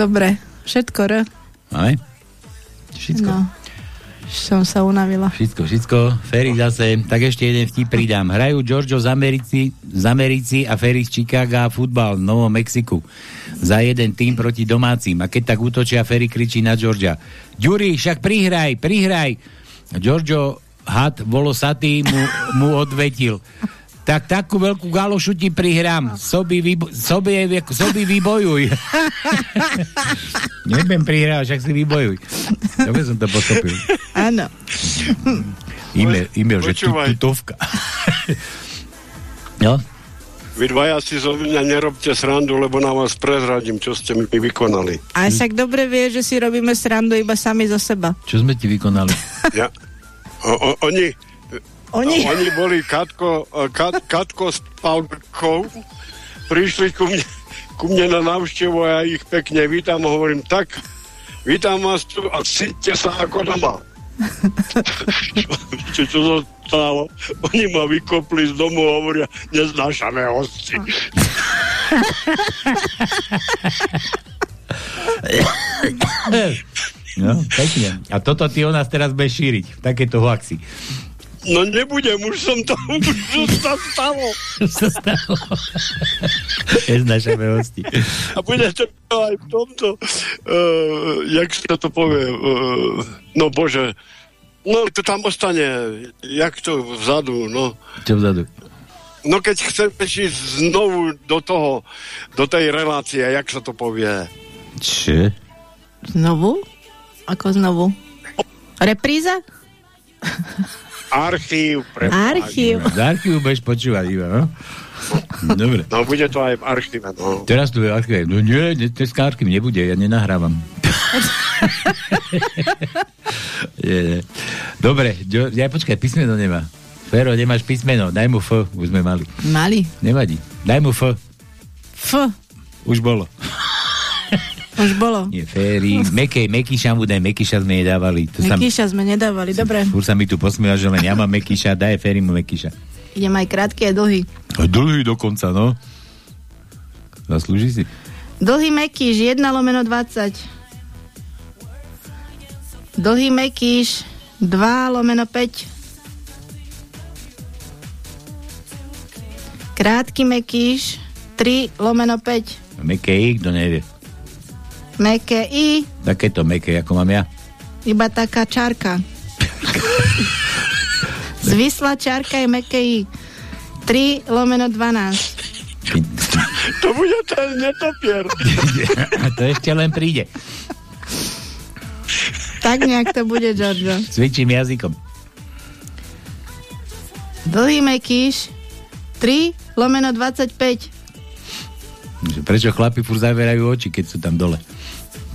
Dobre, všetko R. Aj? Všetko. No. Som sa unavila. Všetko, všetko. Ferry zase, tak ešte jeden vtip pridám. Hrajú Giorgio z Americi, z Americi a Ferry z Chicaga futbal v Novom Mexiku. Za jeden tým proti domácim. A keď tak útočia, Ferry kričí na Georgia. Ďuri, však prihraj, prihraj. Giorgio had volosatý mu, mu odvetil. Tak takú veľkú galošu ti prihrám. Soby, vybo- soby, soby vybojuj. Nebudem prihrávať, však si vybojuj. Dobre som to pochopil. Áno. E-mail, e-mail že tu, tutovka. no? Vy dvaja si zo mňa nerobte srandu, lebo na vás prezradím, čo ste mi vykonali. A však dobre vie, že si robíme srandu iba sami zo seba. Čo sme ti vykonali? Ja. O, o, oni, Oni? oni boli Katko, e, Kat, Katko s Pavkou, prišli ku mne, ku mne na návštevu a ja ich pekne vítam a hovorím, tak, vítam vás tu a cíťte sa ako doma. čo, čo sa stalo? Oni ma vykopli z domu a hovoria, neznášame hosti. No, pekne. A toto ty o nás teraz bude šíriť. Takéto hoaxy. No nebudem, už som to, už sa stalo. sa stalo. Neznášame hosti. A budete to aj v tomto, uh, jak sa to povie, uh, no bože, no to tam ostane, jak to vzadu, no. Čo vzadu? No keď chceš ísť znovu do toho, do tej relácie, jak sa to povie? Čo? Znovu? Ako znovu? Repríza? Archív. Pre... Archív. Z archívu budeš počúvať iba, no? Dobre. No bude to aj v archíve, no. Teraz tu je archív. No nie, dneska archív nebude, ja nenahrávam. nie, nie. Dobre, ja počkaj, písmeno nemá. Fero, nemáš písmeno, daj mu F, už sme mali. Mali. Nevadí, daj mu F, F. už bolo. Už bolo. Nie, Féry, Mekej, Mekyša mu daj, Mekyša sme nedávali. To sa, Mekyša sme nedávali, dobre. furt sa mi tu posmieva, že len ja mám Mekyša, daj Féry mu Mekyša. Idem aj krátky a dlhý. A dlhý dokonca, no. Zaslúži si. Dlhý Mekíš, 1 lomeno 20. Dlhý Mekíš, 2 lomeno 5. Krátky Mekíš, 3 lomeno 5. Mekej, kto nevie. Meké I, Takéto meké, ako mám ja. iba taká čárka. Zvislá čárka je meké I. 3 lomeno 12. To bude ten netopier. A to ešte len príde. Tak nejak to bude, Giorgio. Cvičím jazykom. Dlhý Mekíš, 3 lomeno 25. Že Prečo chlapi furt zaverajú oči, keď sú tam dole?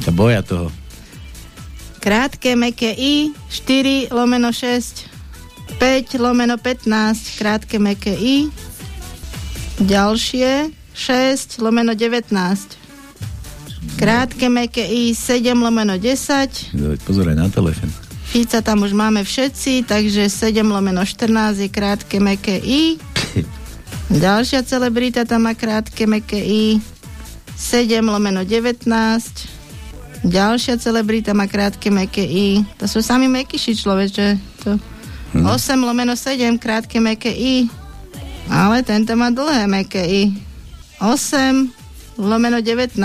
Sa boja toho. Krátke, meké I, 4 lomeno 6, 5 lomeno 15, krátke, meké I. Ďalšie, 6 lomeno 19. Krátke, meké I, 7 lomeno 10. No, Pozor aj na telefon. Pizza tam už máme všetci, takže 7 lomeno 14 je krátke, meké I. Ďalšia celebrita tam má krátke, meké I. 7 lomeno 19. Ďalšia celebrita má krátke, meké I. To sú sami mekyši, človeče. To. 8 lomeno 7, krátke, meké I. Ale tento má dlhé, meké I. 8 lomeno 19.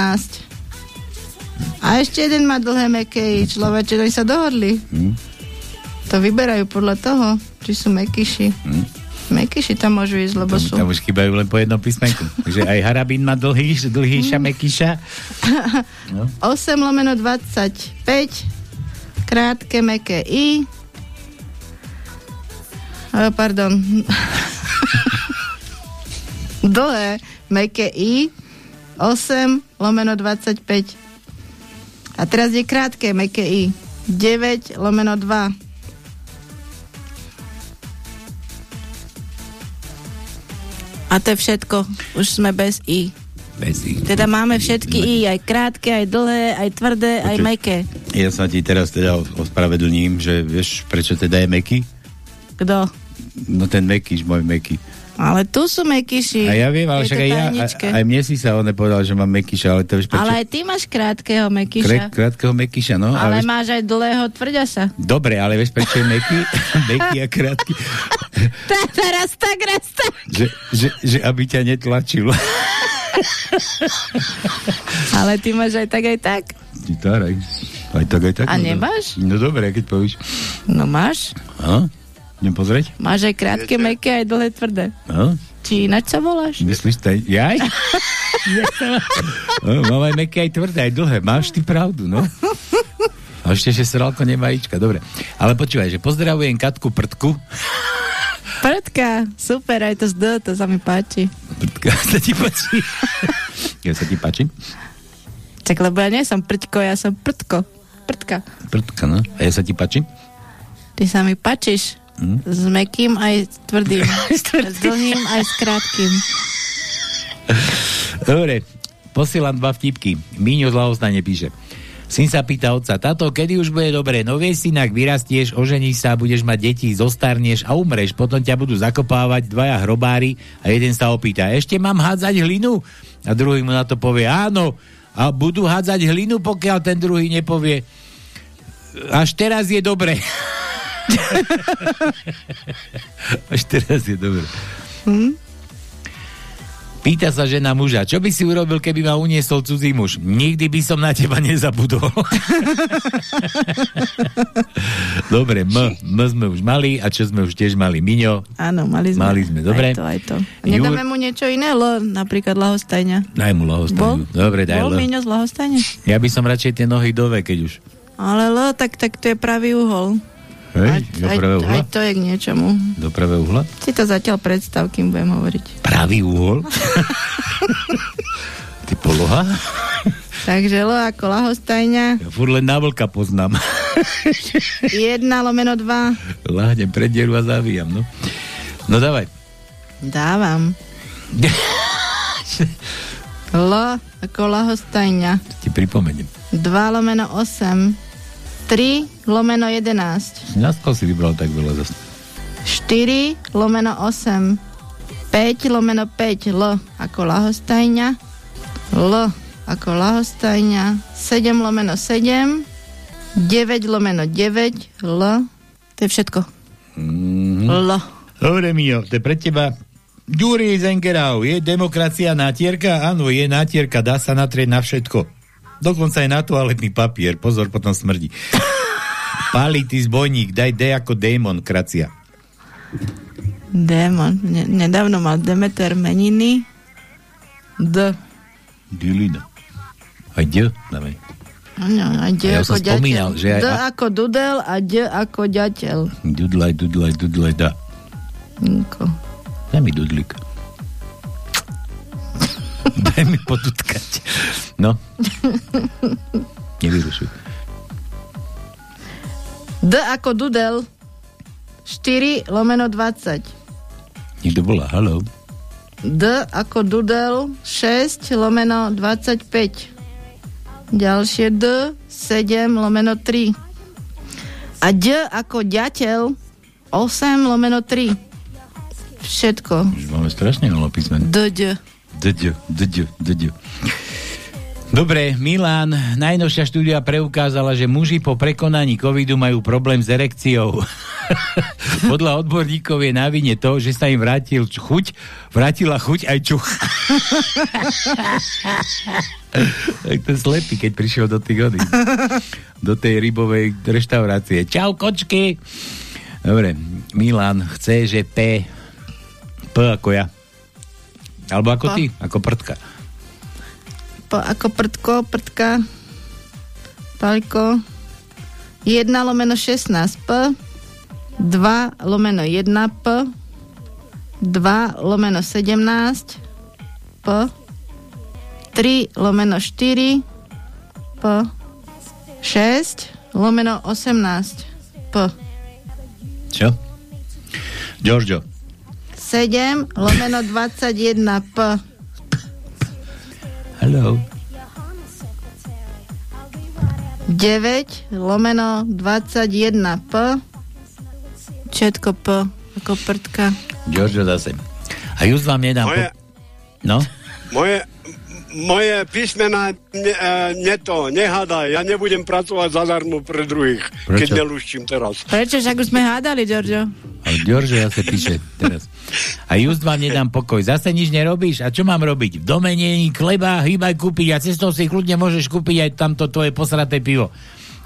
A ešte jeden má dlhé, meké I. Človeče, oni sa dohodli. To vyberajú podľa toho, či sú mekyši. Mekyši tam môžu ísť, lebo sú... Tam už chýbajú len po jednom písmenku. Takže aj Harabín má dlhý, dlhý šamekyša. No. 8 lomeno 25, krátke, meké I. E, pardon. Dlhé, meké I. 8 lomeno 25. A teraz je krátke, meké I. 9 lomeno 2. A to je všetko. Už sme bez I. Bez I. Teda máme všetky I, aj krátke, aj dlhé, aj tvrdé, aj Počuj. meké. Ja sa ti teraz teda ospravedlním, že vieš, prečo teda je Meky? Kto? No ten Mekyš, môj Meky. Ale tu sú mekyši. A ja viem, ale Je však aj ja, aj, mne si sa on povedal, že mám Mekyša, ale to vieš prečo? Ale aj ty máš krátkeho mekyša. krátkeho Mekyša, no. ale vieš, máš aj dlhého tvrďasa. Dobre, ale vieš prečo je Meky? Meky a krátky. Tá- Raz tak, raz tak. Že, že, že aby ťa netlačil. Ale ty máš aj tak, aj tak. Ty táraj. Aj tak, aj tak. A no, nemáš? No dobre, keď povíš. No máš. A? Idem pozrieť? Máš aj krátke, meké, aj dlhé, tvrdé. A? Či ináč sa voláš? Myslíš to aj... Jaj? no, mám aj meké, aj tvrdé, aj dlhé. Máš ty pravdu, no. A ešte, že sralko nemá ička, dobre. Ale počúvaj, že pozdravujem Katku Prtku. Prdka, super, aj to z D, to sa mi páči. Prtka, sa ti páči? ja sa ti páči? Tak lebo ja nie som prdko, ja som prdko. Prdka. Prtka, no. A ja sa ti páči? Ty sa mi páčiš. Hm? S mekým aj s tvrdým. s dlhým aj s krátkým. Dobre, posielam dva vtipky. Míňo z Lahostane píše. Syn sa pýta otca, táto, kedy už bude dobre, no vieš, synak, vyrastieš, oženíš sa, budeš mať deti, zostarneš a umreš, potom ťa budú zakopávať dvaja hrobári a jeden sa opýta, ešte mám hádzať hlinu? A druhý mu na to povie, áno, a budú hádzať hlinu, pokiaľ ten druhý nepovie, až teraz je dobre. až teraz je dobre. Hm? Pýta sa žena muža, čo by si urobil, keby ma uniesol cudzí muž? Nikdy by som na teba nezabudol. dobre, M, M sme už mali a čo sme už tiež mali? Miňo? Áno, mali sme. Mali sme, dobre. Aj to, aj to. Nedáme mu niečo iné, L, napríklad lahostajňa. Daj mu lahostajňu. Bol? Dobre, daj Bol L. Miňo z lahostajne? Ja by som radšej tie nohy dove, keď už. Ale L, tak, tak to je pravý uhol. Hej, do aj, pravého uhla? aj to je k niečomu. Do pravého uhla? Si to zatiaľ predstav, kým budem hovoriť. Pravý uhol? Ty poloha? Takže L ako lahostajňa. Ja furt len na vlka poznám. 1 lomeno 2. Láhnem pred dieru a zavíjam, no. No dávaj. Dávam. L ako lahostajňa. Ti pripomeniem. 2 lomeno 8. 3 lomeno 11. Naskal si vybral tak veľa zase. 4 lomeno 8. 5 lomeno 5. L ako lahostajňa. L ako lahostajňa. 7 lomeno 7. 9 lomeno 9. L. To je všetko. Mm-hmm. L. Dobre, Mio, to je pre teba Ďuri Zengerau, je demokracia nátierka? Áno, je nátierka, dá sa natrieť na všetko. Dokonca aj na toaletný papier, pozor, potom smrdí. Pali, ty zbojník, daj D ako démon, kracia. Démon. Ne, nedávno mal Demeter meniny. D. Dilina. Aj D, dávaj. No, a D Ja ako som spomínal, že aj- D ako dudel a D ako ďateľ. Dudlaj, dudlaj, dudlaj, dá. Inko. Daj mi dudlik. Daj mi potutkať. No. Nevyrušuj. D ako Dudel 4 lomeno 20. Niekto bola, halo. D ako Dudel 6 lomeno 25. Ďalšie D 7 lomeno 3. A D ako ďateľ 8 lomeno 3. Všetko. Už máme strašne veľa písmen. D, D. Dobre, Milan, najnovšia štúdia preukázala, že muži po prekonaní covidu majú problém s erekciou. Podľa odborníkov je na vine to, že sa im vrátil chuť, vrátila chuť aj čuch. tak to slepý, keď prišiel do tých hody. Do tej rybovej reštaurácie. Čau, kočky! Dobre, Milan chce, že P. P ako ja. Alebo ako P. ty, ako prdka. P ako prdko, prdka. Paľko. 1 lomeno 16 P. 2 lomeno 1 P. 2 lomeno 17 P. 3 lomeno 4 P. 6 lomeno 18 P. Čo? Giorgio. 7 lomeno 21 P. Hello. 9 lomeno 21 P. Všetko P. Ako prdka. Giorgio zase. A just vám nedám... Moje, Po... No? moje, moje písmená ne, e, ne to, nehádaj. Ja nebudem pracovať zadarmo pre druhých, Prečo? keď neluštím teraz. Prečo? Však už sme hádali, Giorgio. Ale Giorgio zase píše teraz. A just vám nedám pokoj. Zase nič nerobíš? A čo mám robiť? V dome nie je chleba, hýbaj kúpiť a cestou si kľudne môžeš kúpiť aj tamto tvoje posraté pivo.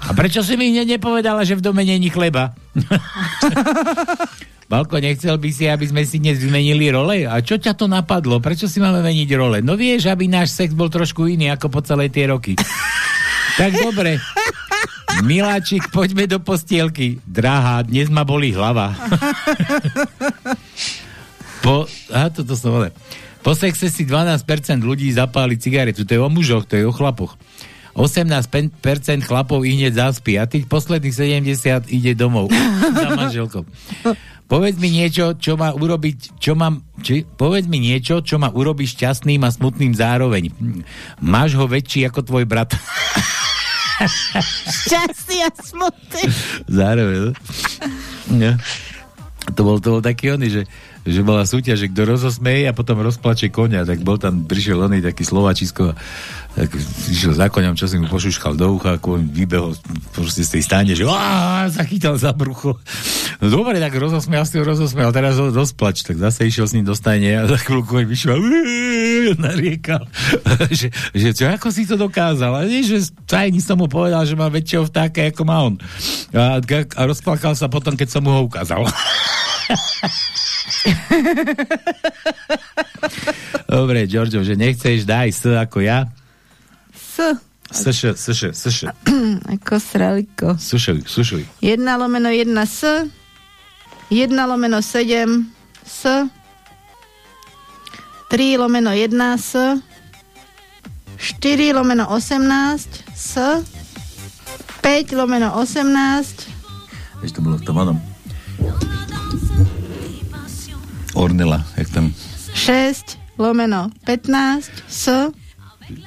A prečo si mi hneď nepovedala, že v dome je chleba? Balko, nechcel by si, aby sme si dnes vymenili role? A čo ťa to napadlo? Prečo si máme meniť role? No vieš, aby náš sex bol trošku iný ako po celé tie roky. tak dobre. Miláčik, poďme do postielky. Drahá, dnes ma bolí hlava. po, aha, toto som ale. Po sexe si 12% ľudí zapáli cigaretu. To je o mužoch, to je o chlapoch. 18% chlapov i hneď zaspí a tých posledných 70 ide domov za manželkou. Povedz mi niečo, čo má urobiť, čo mám, či, povedz mi niečo, čo má urobiť šťastným a smutným zároveň. Máš ho väčší ako tvoj brat. Šťastný a smutný. zároveň. No. To bol, to bol taký oný, že, že bola súťaž, že kto rozosmeje a potom rozplače konia, tak bol tam, prišiel oný taký Slovačisko tak išiel za koňom, čo si mu pošuškal do ucha, ako vybehol proste z tej stáne, že zachytal za brucho. No dobre, tak rozosmial si ho, rozosmial, teraz ho rozplač, tak zase išiel s ním do stajne a za chvíľku mi vyšiel nariekal, že, že čo, ako si to dokázal? A nie, že tajni som mu povedal, že má väčšieho vtáka, ako má on. A, a rozplakal sa potom, keď som mu ho ukázal. Dobre, Giorgio, že nechceš, daj S ako ja. S. Sš, sš, sš. Ako sraliko. Sušuj, sušuj. 1 lomeno 1 S. 1 lomeno 7 S. 3 lomeno 1 S. 4 lomeno 18 S. 5 lomeno 18 Vieš, to bolo v tom onom. Ornela, jak tam, 6 lomeno 15 S.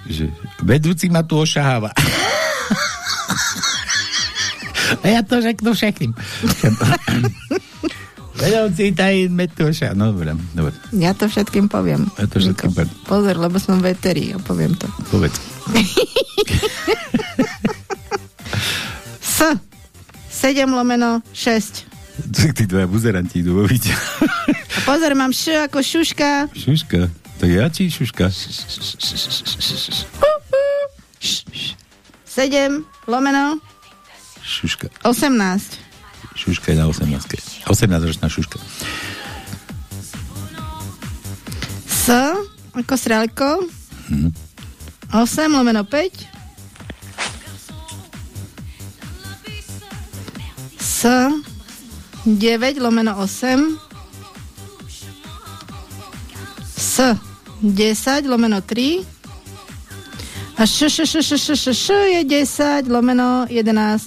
že vedúci ma tu ošaháva. A ja to řeknu všetkým. Vedúci taj me tu ošaháva. No, dobre, dobre. Ja to všetkým poviem. Ja to všetkým poviem. Pozor, lebo som veterý a poviem to. Povedz. S. 7 lomeno 6. Tí dvaja buzeranti idú vo pozor, mám š ako šuška. Šuška. To ja či šuška? 7 lomeno Šuška. 18. Šuška je na 18. 18 ročná šuška. S ako sralko. Mhm. 8 lomeno 5. S 9 lomeno 8. S 10 lomeno 3. A š, š, š, š, š, š, š je 10 lomeno 11.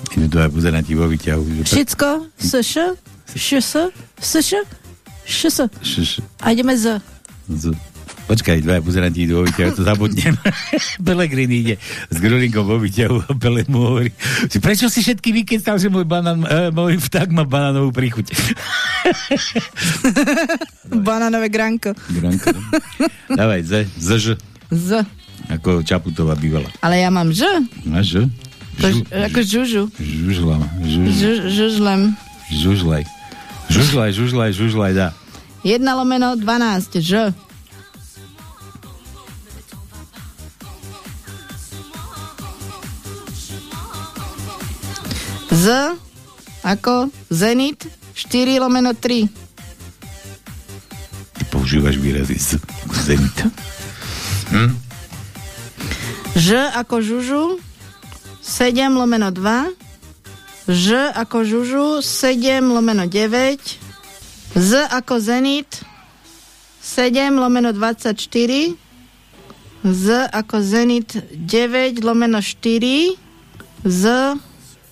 Počkaj, to aj buzeranti vo výťahu. Všetko, sš, šs, sš, šs. Š- š- A ideme z. z- Počkaj, dvaja buzeranti idú vo výťahu, to zabudnem. Pelegrini ide s Grulinkom vo výťahu a Pele mu hovorí, prečo si všetky vykestal, že môj, banán, e, môj vták má banánovú príchuť. Banánové granko. Granko. Dávaj, z, z, ž, Z. ako Čaputová bývala. Ale ja mám ž. Máš ž? To, ž- ako žužu. Žužlam. Žuž, Žu- Žužlem. žužlaj. Žužlaj, žužlaj, žužlaj, dá. 1 lomeno 12. Ž. Z ako Zenit 4 lomeno 3. Ty používaš výrazy z zenit. Hm? Ž ako Žužu 7 lomeno 2. Ž ako Žužu 7 lomeno 9. Z ako Zenit 7 lomeno 24. Z ako Zenit 9 lomeno 4. Z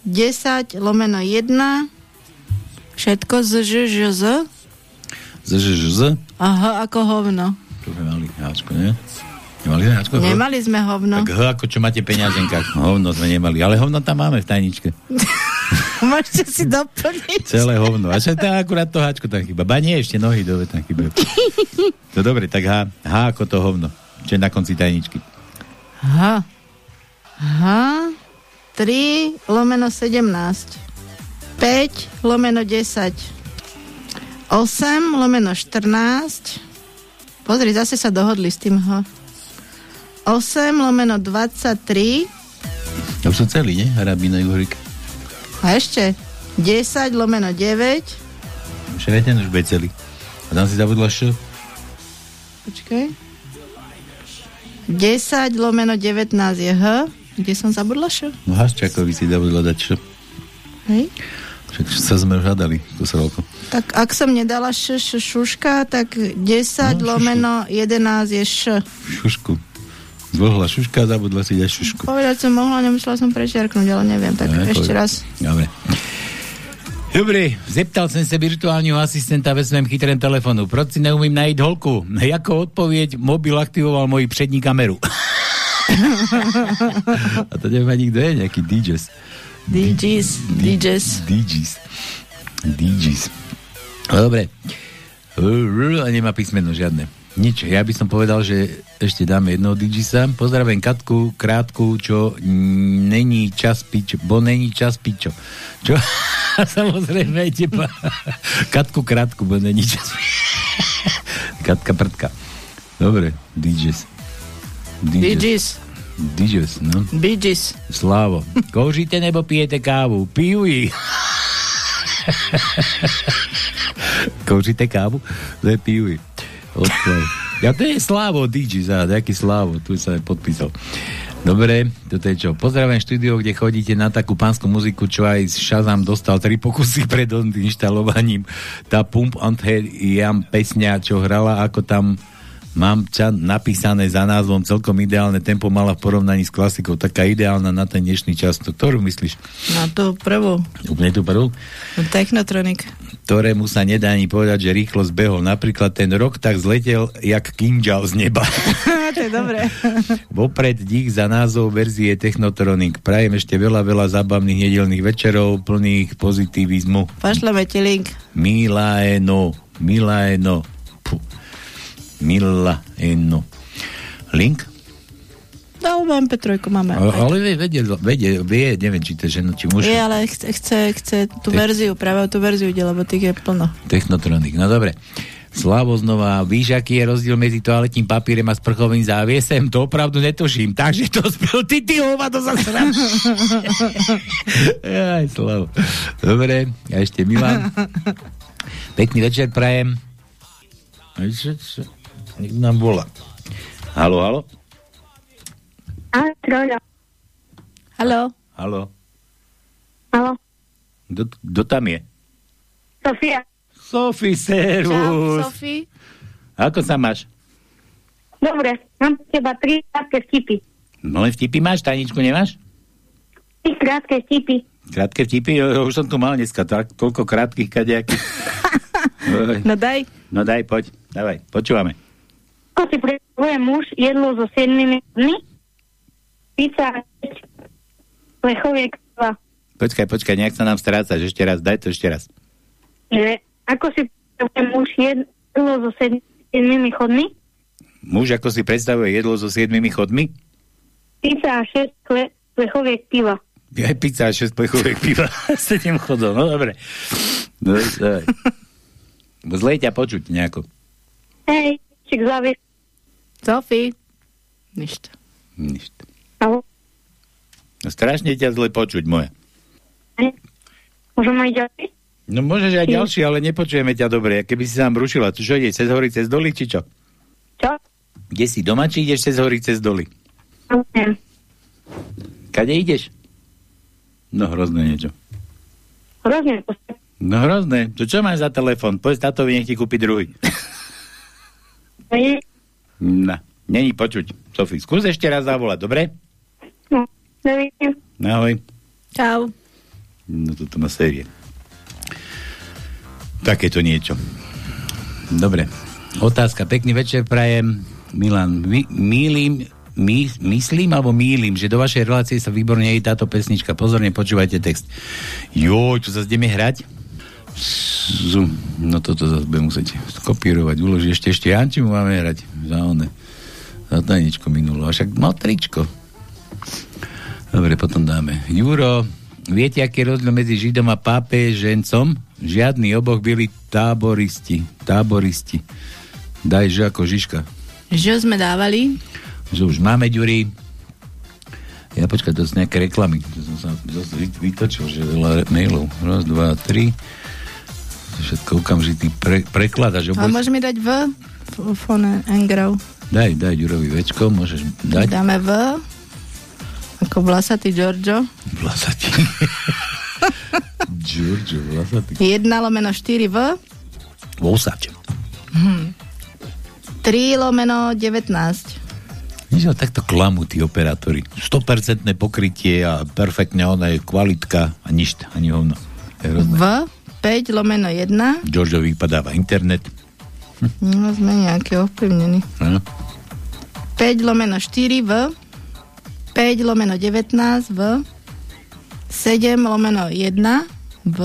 10 lomeno 1. Všetko z Ž, Ž, Z. Z, ž, ž, z. A H ako hovno. To sme mali háčko, nie? Nemali sme háčko? Nemali sme hovno. Tak H ako čo máte v peňaženkách. Hovno sme nemali, ale hovno tam máme v tajničke. Môžete si doplniť. Celé hovno. A však tam akurát to háčko tam chyba. Ba nie, ešte nohy dole tam chyba. No dobre, tak H. H ako to hovno. Čo je na konci tajničky. H. H. 3 lomeno 17. 5 lomeno 10. 8 lomeno 14. Pozri, zase sa dohodli s tým H. 8 lomeno 23. To sú celí, nie? Harabína Juhrik. A ešte 10 lomeno 9. Už aj ten už bude celý. A tam si zabudla čo? Počkaj. 10 lomeno 19 je H. Kde som zabudla čo? No Haščakovi si zabudla dať čo? Hej. Však sa sme hľadali, tú srolku. Tak ak som nedala š, š, šuška, tak 10 No, lomeno 11 je š. Šušku. Zvlhla šuška, zabudla si dať šušku. Povedať som mohla, nemusela som prečiarknúť, ale neviem, tak Ne, ešte raz. Dobre. Dobre, zeptal som sa virtuálneho asistenta ve svém chytrém telefonu. Proč si neumím najít holku? Jako odpověď, mobil aktivoval moji přední kameru. A to neviem ani kto je, nejaký DJs. DJs, DJs. DJs. DJs. No dobre. A nemá písmeno žiadne. Nič, ja by som povedal, že ešte dáme jednoho DJsa. Pozdravujem Katku, krátku, čo není čas pičo, bo není čas pičo. Čo? Samozrejme aj teba. Katku, krátku, bo není čas Katka, prdka. Dobre, DJs. DJs. DJs, no. DJs. Slávo. Kouříte nebo pijete kávu? Pijuji. Kouříte kávu? Je pijuji. Odklad. Ja to je Slávo DJ, za nejaký Slávo, tu sa podpísal. Dobre, toto je čo? Pozdravujem štúdio, kde chodíte na takú pánsku muziku, čo aj Shazam dostal tri pokusy pred inštalovaním. Tá Pump and Head Jam pesňa, čo hrala, ako tam mám ča napísané za názvom celkom ideálne tempo mala v porovnaní s klasikou. Taká ideálna na ten dnešný čas. To, ktorú myslíš? Na tú prvú. Úplne tú prvú? Technotronic. ktorému sa nedá ani povedať, že rýchlo zbehol. Napríklad ten rok tak zletel, jak kinžal z neba. to je dobré. Vopred dík za názov verzie Technotronic. Prajem ešte veľa, veľa zábavných nedelných večerov, plných pozitivizmu. Pošleme ti link. Milaeno. Puh. Milaeno. Link? No, MP3 máme. Ale, ale vie, vedie, vedie, vie, neviem, či to je žena, či muž. Je, ale chce, chce, chce tú Te- verziu, práve tú verziu ide, lebo tých je plno. Technotronic, no dobre. Slavo znova, víš, aký je rozdiel medzi toaletním papírem a sprchovým záviesem? To opravdu netuším, takže to spil ty, ty hova, to sa sram. Aj, Slavo. Dobre, a ešte Milan. Pekný večer prajem. A čo, čo? Niekto nám volá. Halo, halo? Haló? Halo? Haló? Kto, kto tam je? Sofia. Sofi, Čau, servus. Sofi. Ako sa máš? Dobre, mám teba tri krátke vtipy. No len vtipy máš, tajničku nemáš? Tri krátke vtipy. Krátke vtipy? Jo, Už som tu mal dneska tak, toľko krátkých kadejakých. No daj. no daj, poď. Dávaj, počúvame. Ako si predstavuje muž jedlo so siedmimi dny? Pizza, plechoviek. Počkaj, počkaj, nejak sa nám strácaš. Ešte raz, daj to ešte raz. Že ako si predstavuje muž jedlo so siedmimi chodmi? Muž ako si predstavuje jedlo so siedmimi chodmi? Pizza a šesť ple- plechoviek piva. Aj pizza a 6 plechoviek piva. 7 chodov, no dobre. No. Zle ťa počuť nejako. Hej, čik zavies. Sofie. Ništa. Nič. Alo? No, strašne ťa zle počuť, moja. Môžem aj ďalej? No môžeš aj ďalší, ale nepočujeme ťa dobre. Keby si nám rušila, čo ide, cez hory, cez doly, či čo? Čo? Kde si doma, či ideš cez hory, cez doly? Neviem. Kade ideš? No hrozné niečo. Hrozne. No hrozné. To čo máš za telefon? Povedz tatovi, nech ti kúpi druhý. No, není počuť. Sofie, skús ešte raz zavolať, dobre? No, neviem. Ahoj. Čau. No toto má série. Takéto niečo. Dobre. Otázka. Pekný večer prajem. Milan, my, mýlim, my, myslím alebo mýlim, že do vašej relácie sa výborne je táto pesnička. Pozorne počúvajte text. Joj, tu zase ideme hrať? Zoom. No toto zase budem musieť skopírovať, uložiť. Ešte, ešte Janči mu máme hrať. Za one. Za tajničko minulo. A však mal tričko. Dobre, potom dáme. Juro, viete, aký je rozdiel medzi Židom a pápežencom? Žiadny oboch byli táboristi. Táboristi. Daj, že ako Žižka. Že sme dávali? Že už máme ďury. Ja počkaj, to sú nejaké reklamy. To som sa vytočil, že veľa mailov. Raz, dva, tri. Všetko okamžitý pre, preklad. Až Ale oboj... môžeme dať v fone Engrov. Daj, daj Ďurovi večko, môžeš dať. Dáme v ako vlasatý Giorgio. Vlasatý. Giorgio, vlasatý. 1 lomeno 4 v Vosač. hm. 3 lomeno 19. Nič ma takto klamú tí operátori. 100% pokrytie a perfektne ona je kvalitka a nič, ani hovno. V 5 lomeno 1. Giorgio vypadáva internet. No sme nejaké ovplyvnení. Áno. 5 lomeno 4 v 5 lomeno 19 v 7 lomeno 1 v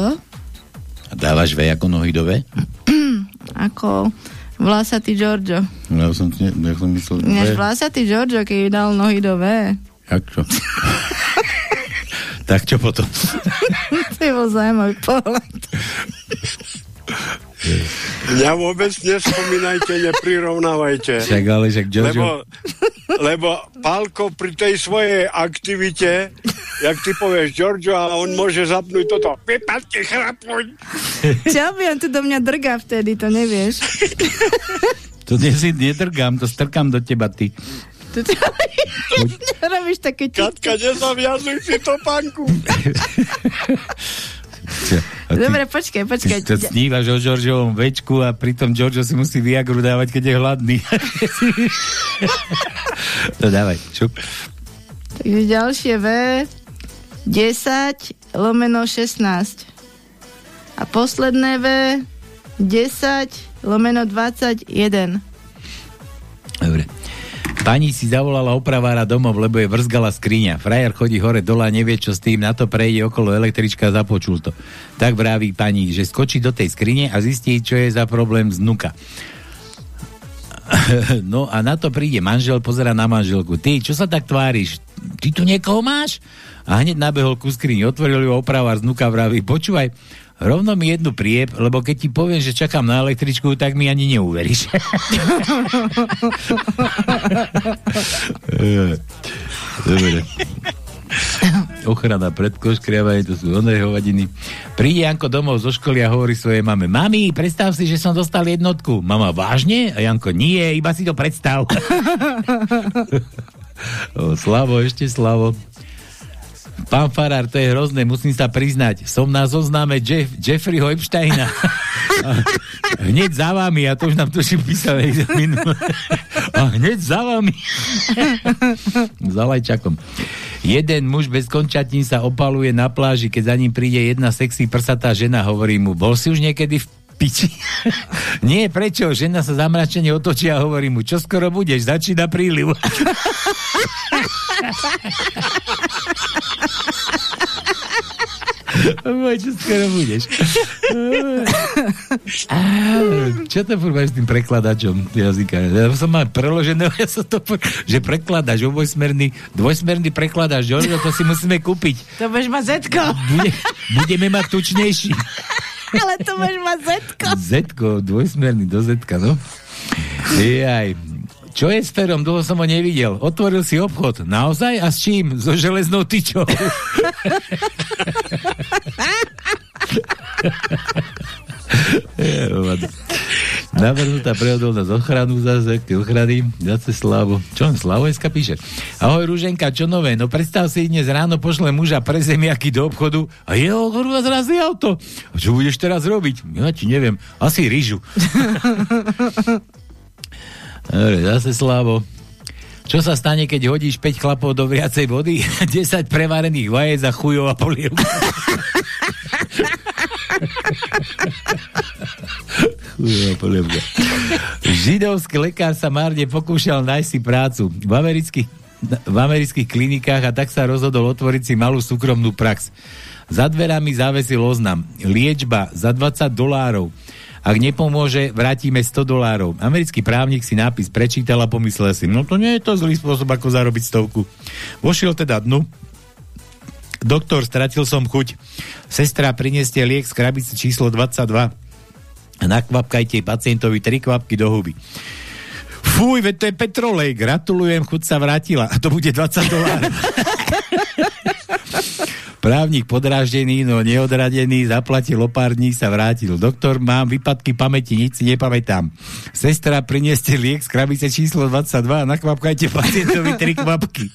A dávaš V ako nohydové? ako vlasatý Giorgio. No, ja som, ja som myslel... Než V. vlasatý Giorgio, keď dal nohy do V. Jak čo? tak čo potom? to je bol zaujímavý pohľad. Mňa vôbec nespomínajte, neprirovnávajte. Však ale, Giorgio... Lebo, lebo Pálko pri tej svojej aktivite, jak ty povieš Giorgio a on môže zapnúť toto. Vypadte chrapuň. Čo by on tu do mňa drgá vtedy, to nevieš. To nie si nedrgám, to strkám do teba, ty. To čo robíš také ti... Katka, nezaviazuj si to, panku. Ty- Dobre, počkaj, počkaj. Ty to snívaš o Georgiovom večku a pritom Giorgio si musí Viagru dávať, keď je hladný. to dávaj, šup. Takže ďalšie V 10 lomeno 16. A posledné V 10 lomeno 21. Dobre. Pani si zavolala opravára domov, lebo je vrzgala skriňa. Frajer chodí hore dole a nevie, čo s tým, na to prejde okolo električka a započul to. Tak vraví pani, že skočí do tej skrine a zistí, čo je za problém z nuka. No a na to príde manžel, pozera na manželku. Ty, čo sa tak tváriš? Ty tu niekoho máš? A hneď nabehol ku skrini, otvoril ju opravár z nuka, vraví, počúvaj, rovno mi jednu prieb, lebo keď ti poviem, že čakám na električku, tak mi ani neuveríš. Dobre. Ochrana pred koškriavanie, to sú oné hovadiny. Príde Janko domov zo školy a hovorí svojej mame, mami, predstav si, že som dostal jednotku. Mama, vážne? A Janko, nie, iba si to predstav. o, Slavo, ešte Slavo. Pán Farár, to je hrozné, musím sa priznať. Som na zozname Jeff, Jeffreyho Epsteina. Hneď za vami, a to už nám tuším písal hneď za vami. za. Jeden muž bez končatín sa opaluje na pláži, keď za ním príde jedna sexy prsatá žena, hovorí mu, bol si už niekedy v piči? Nie, prečo? Žena sa zamračene otočí a hovorí mu, čo skoro budeš, začína príliv. Čo skoro budeš. Čo to furt s tým prekladačom jazyka? Ja som mal preložené, ja som to, furt- že prekladáš, obojsmerný, dvojsmerný prekladáš, Jožo, to si musíme kúpiť. To budeš mať zetko. Bude, budeme mať tučnejší. Ale to budeš mať zetko. Zetko, dvojsmerný do Zetka, no. Jaj. Čo je s Ferom? Dlho som ho nevidel. Otvoril si obchod. Naozaj? A s čím? So železnou tyčou. Navrhnutá prehodolnosť ochranu zase, k ochrany, zase Slavo. Čo on Slavojeska píše? Ahoj Rúženka, čo nové? No predstav si, dnes ráno pošle muža pre zemiaky do obchodu a jeho kurva zrazí auto. A čo budeš teraz robiť? Ja ti neviem. Asi rýžu. Dobre, zase Slavo. Čo sa stane, keď hodíš 5 chlapov do vriacej vody, 10 prevarených vajec a chujov a polievka? polievka. Židovský lekár sa márne pokúšal nájsť si prácu v amerických, v amerických klinikách a tak sa rozhodol otvoriť si malú súkromnú prax. Za dverami závesil oznam. Liečba za 20 dolárov. Ak nepomôže, vrátime 100 dolárov. Americký právnik si nápis prečítal a pomyslel si, no to nie je to zlý spôsob, ako zarobiť stovku. Vošiel teda dnu. Doktor, stratil som chuť. Sestra, prineste liek z krabice číslo 22 a nakvapkajte pacientovi tri kvapky do huby. Fuj, veď to je petrolej. Gratulujem, chuť sa vrátila. A to bude 20 dolárov. Právnik podráždený, no neodradený, zaplatil o pár dní, sa vrátil. Doktor, mám výpadky pamäti, nič si nepamätám. Sestra, prinieste liek z krabice číslo 22 a nakvapkajte pacientovi tri kvapky.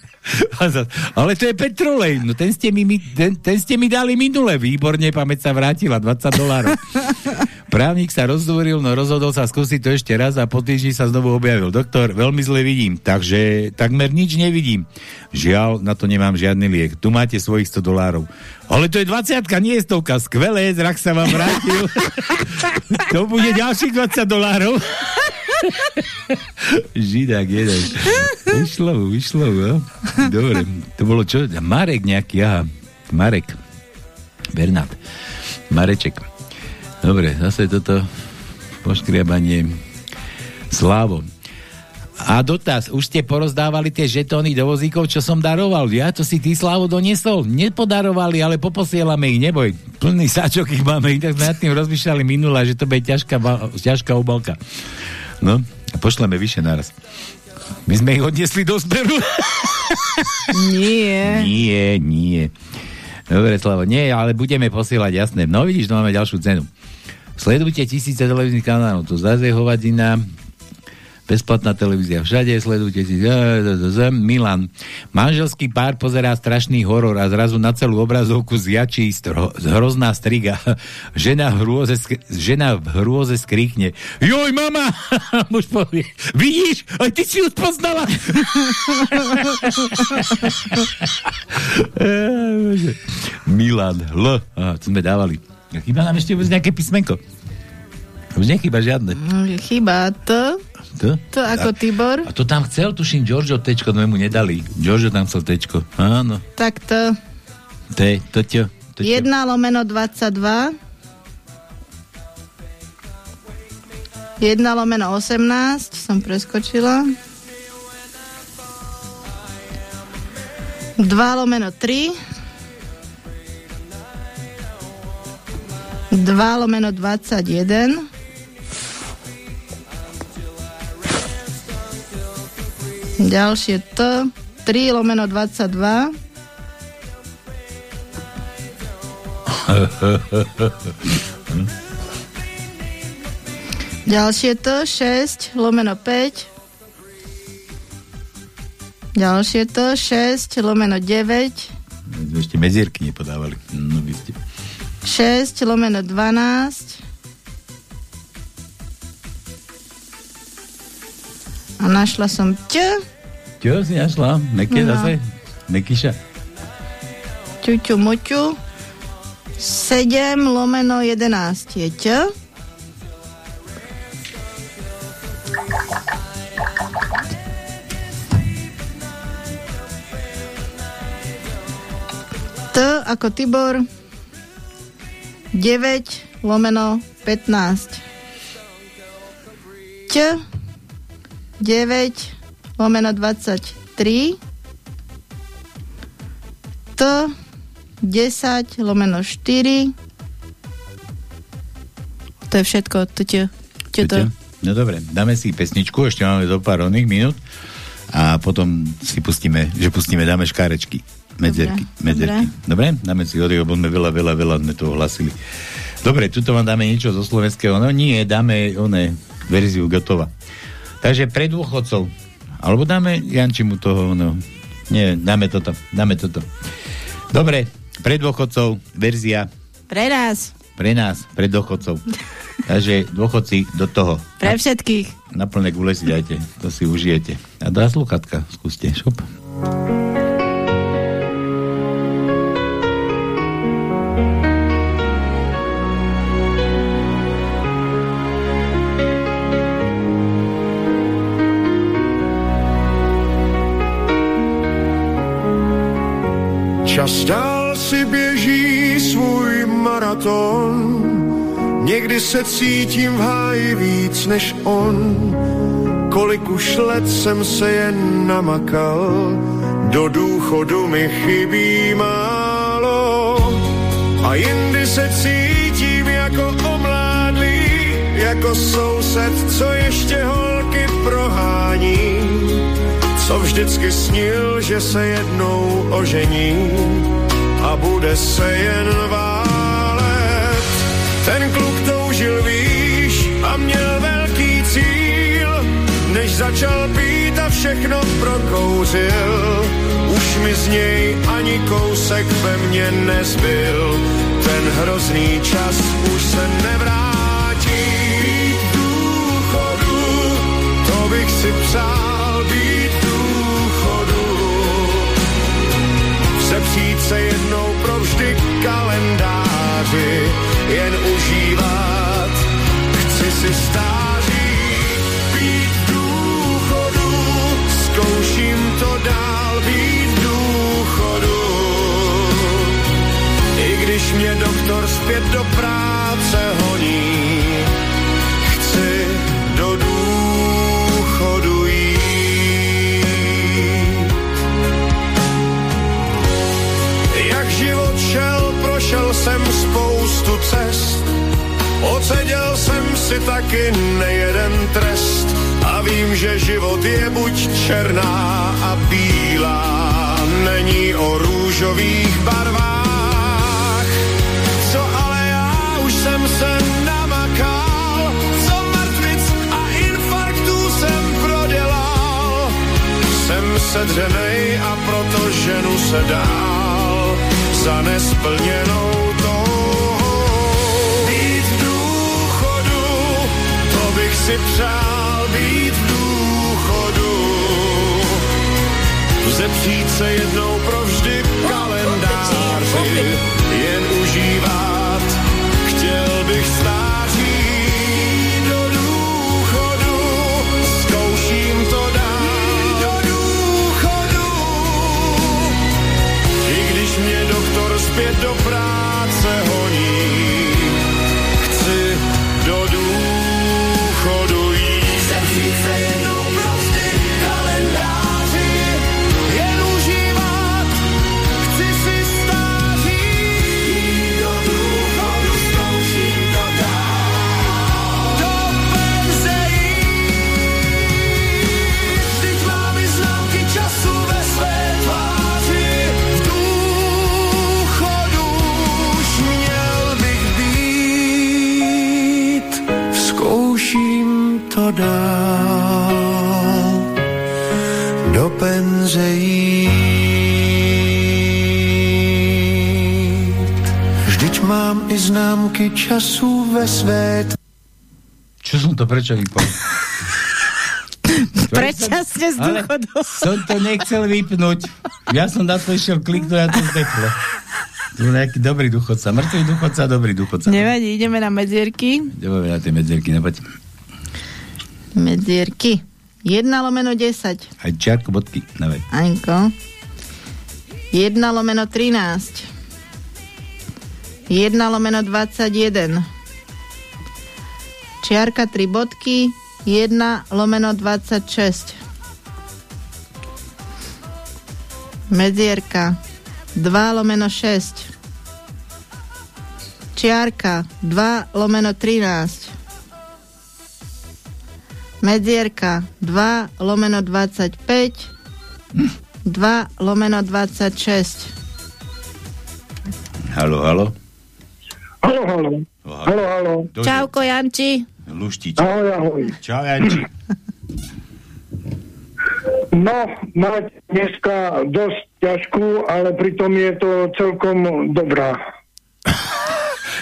Ale to je petrolej. No ten ste mi- ten, ten ste mi dali minule. Výborne, pamäť sa vrátila, 20 dolárov. Právnik sa rozdvoril, no rozhodol sa skúsiť to ešte raz a po týždni sa znovu objavil. Doktor, veľmi zle vidím, takže takmer nič nevidím. Žiaľ, na to nemám žiadny liek. Tu máte svojich 100 dolárov. Ale to je 20 nie je stovka. Skvelé, zrak sa vám vrátil. to bude ďalších 20 dolárov. Židák jeden. Vyšlo mu, vyšlo mu, no. Dobre, to bolo čo? Marek nejaký, aha. Marek. Bernát. Mareček. Dobre, zase toto poškriabanie Slávo. A dotaz, už ste porozdávali tie žetóny do vozíkov, čo som daroval? Ja to si ty, Slávo, doniesol? Nepodarovali, ale poposielame ich, neboj. Plný sáčok ich máme, tak sme nad tým rozmýšľali minula, že to bude ťažká, ťažká obalka. No, a pošleme vyše naraz. My sme ich odniesli do zberu. Nie. Nie, nie. Dobre, Slavo, nie, ale budeme posielať, jasné. No vidíš, to máme ďalšiu cenu. Sledujte tisíce televíznych kanálov, to zase je hovadina, bezplatná televízia všade, sledujte si Milan. Manželský pár pozerá strašný horor a zrazu na celú obrazovku zjačí stro, hrozná striga. Žena v hrôze, žena v hrôze skríkne. Joj, mama! Muž povie, vidíš, aj ty si ju spoznala. Milan, L. Aha, sme dávali. Chýba nám ešte nejaké písmenko. Už nechýba žiadne. Chyba to. To? To ako Tibor. A to tam chcel, tuším, Giorgio tečko, no mu nedali. Giorgio tam chcel tečko. Áno. Tak to. Ťo. To ťo. 1 lomeno 22. 1 lomeno 18. Som preskočila. 2 lomeno 3. 2 lomeno 21. Ďalšie T. 3 lomeno 22. Ďalšie to 6 lomeno 5. Ďalšie to 6 lomeno 9. Sme ešte medzierky nepodávali. No vy ste. 6 lomeno 12. A našla som T. Čo si našla? Meké No. zase? Mekyša? ťuťu muťu. 7 lomeno 11 je Ť. T ako Tibor 9 lomeno 15 Ť 9 lomeno 23 T 10 lomeno 4 to je všetko to te, te to. No dobre, dáme si pesničku, ešte máme zo pár oných minút a potom si pustíme, že pustíme, dáme škárečky. Medzerky, Dobre, medzerky. Dobre. Dáme si od lebo sme veľa, veľa, veľa sme to ohlasili. Dobre, tuto vám dáme niečo zo slovenského. No nie, dáme one, verziu gotova. Takže pre dôchodcov. Alebo dáme Jančimu toho, no. Nie, dáme toto, dáme toto. Dobre, pre dôchodcov verzia Pre nás, pre nás, pre dôchodcov. Takže dôchodci do toho. pre všetkých. Na plné gule si dajte, to si užijete. A dá sluchatka, skúste, šop. Čas dál si běží svůj maraton, někdy se cítím v háji víc než on. Kolik už let jsem se jen namakal, do důchodu mi chybí málo. A jindy se cítím jako omládlý, jako soused, co ještě holky prohání co vždycky snil, že se jednou ožení a bude se jen válet. Ten kluk toužil výš a měl velký cíl, než začal pít a všechno prokouřil. Už mi z něj ani kousek ve mně nezbyl, ten hrozný čas už se nevrátí. Být důchodu, to bych si přál Sepřít se jednou provždy kalendáři, jen užívat. Chci si stáří, být důchodu, zkouším to dál být důchodu. I když mě doktor zpět do práce honí, Odseděl jsem si taky nejeden trest a vím, že život je buď černá a bílá, není o růžových barvách. Co ale já už jsem se namakal, co mrtvic a infarktů jsem prodělal. Jsem sedřenej a proto ženu se dál za nesplněnou si přál být v důchodu. Vzepřít se jednou provždy kalendáři, jen užívat, chtěl bych stáří do důchodu, zkouším to dál do důchodu. I když mě doktor zpět do práce dál. Do penze jít. Vždyť mám i známky času ve své. Čo som to prečo vypol? Predčasne z dôchodu. som to nechcel vypnúť. Ja som na to išiel kliknúť a to zdechlo. To je nejaký dobrý duchodca. Mŕtvý duchodca, dobrý duchodca. Nevadí, ideme na medzierky. Ideme na tie medzierky, poď. Medzierky. 1 lomeno 10. Aj čiarku bodky, dávaj. Aňko. 1 lomeno 13. 1 lomeno 21. Čiarka 3 bodky. 1 lomeno 26. Medzierka 2 lomeno 6. Čiarka 2 lomeno 13. Medzierka 2 lomeno 25. 2 lomeno 26. Halo, halo. Halo, halo. Halo, halo. Čauko, Janči. Luštič. Ahoj, ahoj. Čau, Janči. No, máte dneska dosť ťažkú, ale pritom je to celkom dobrá.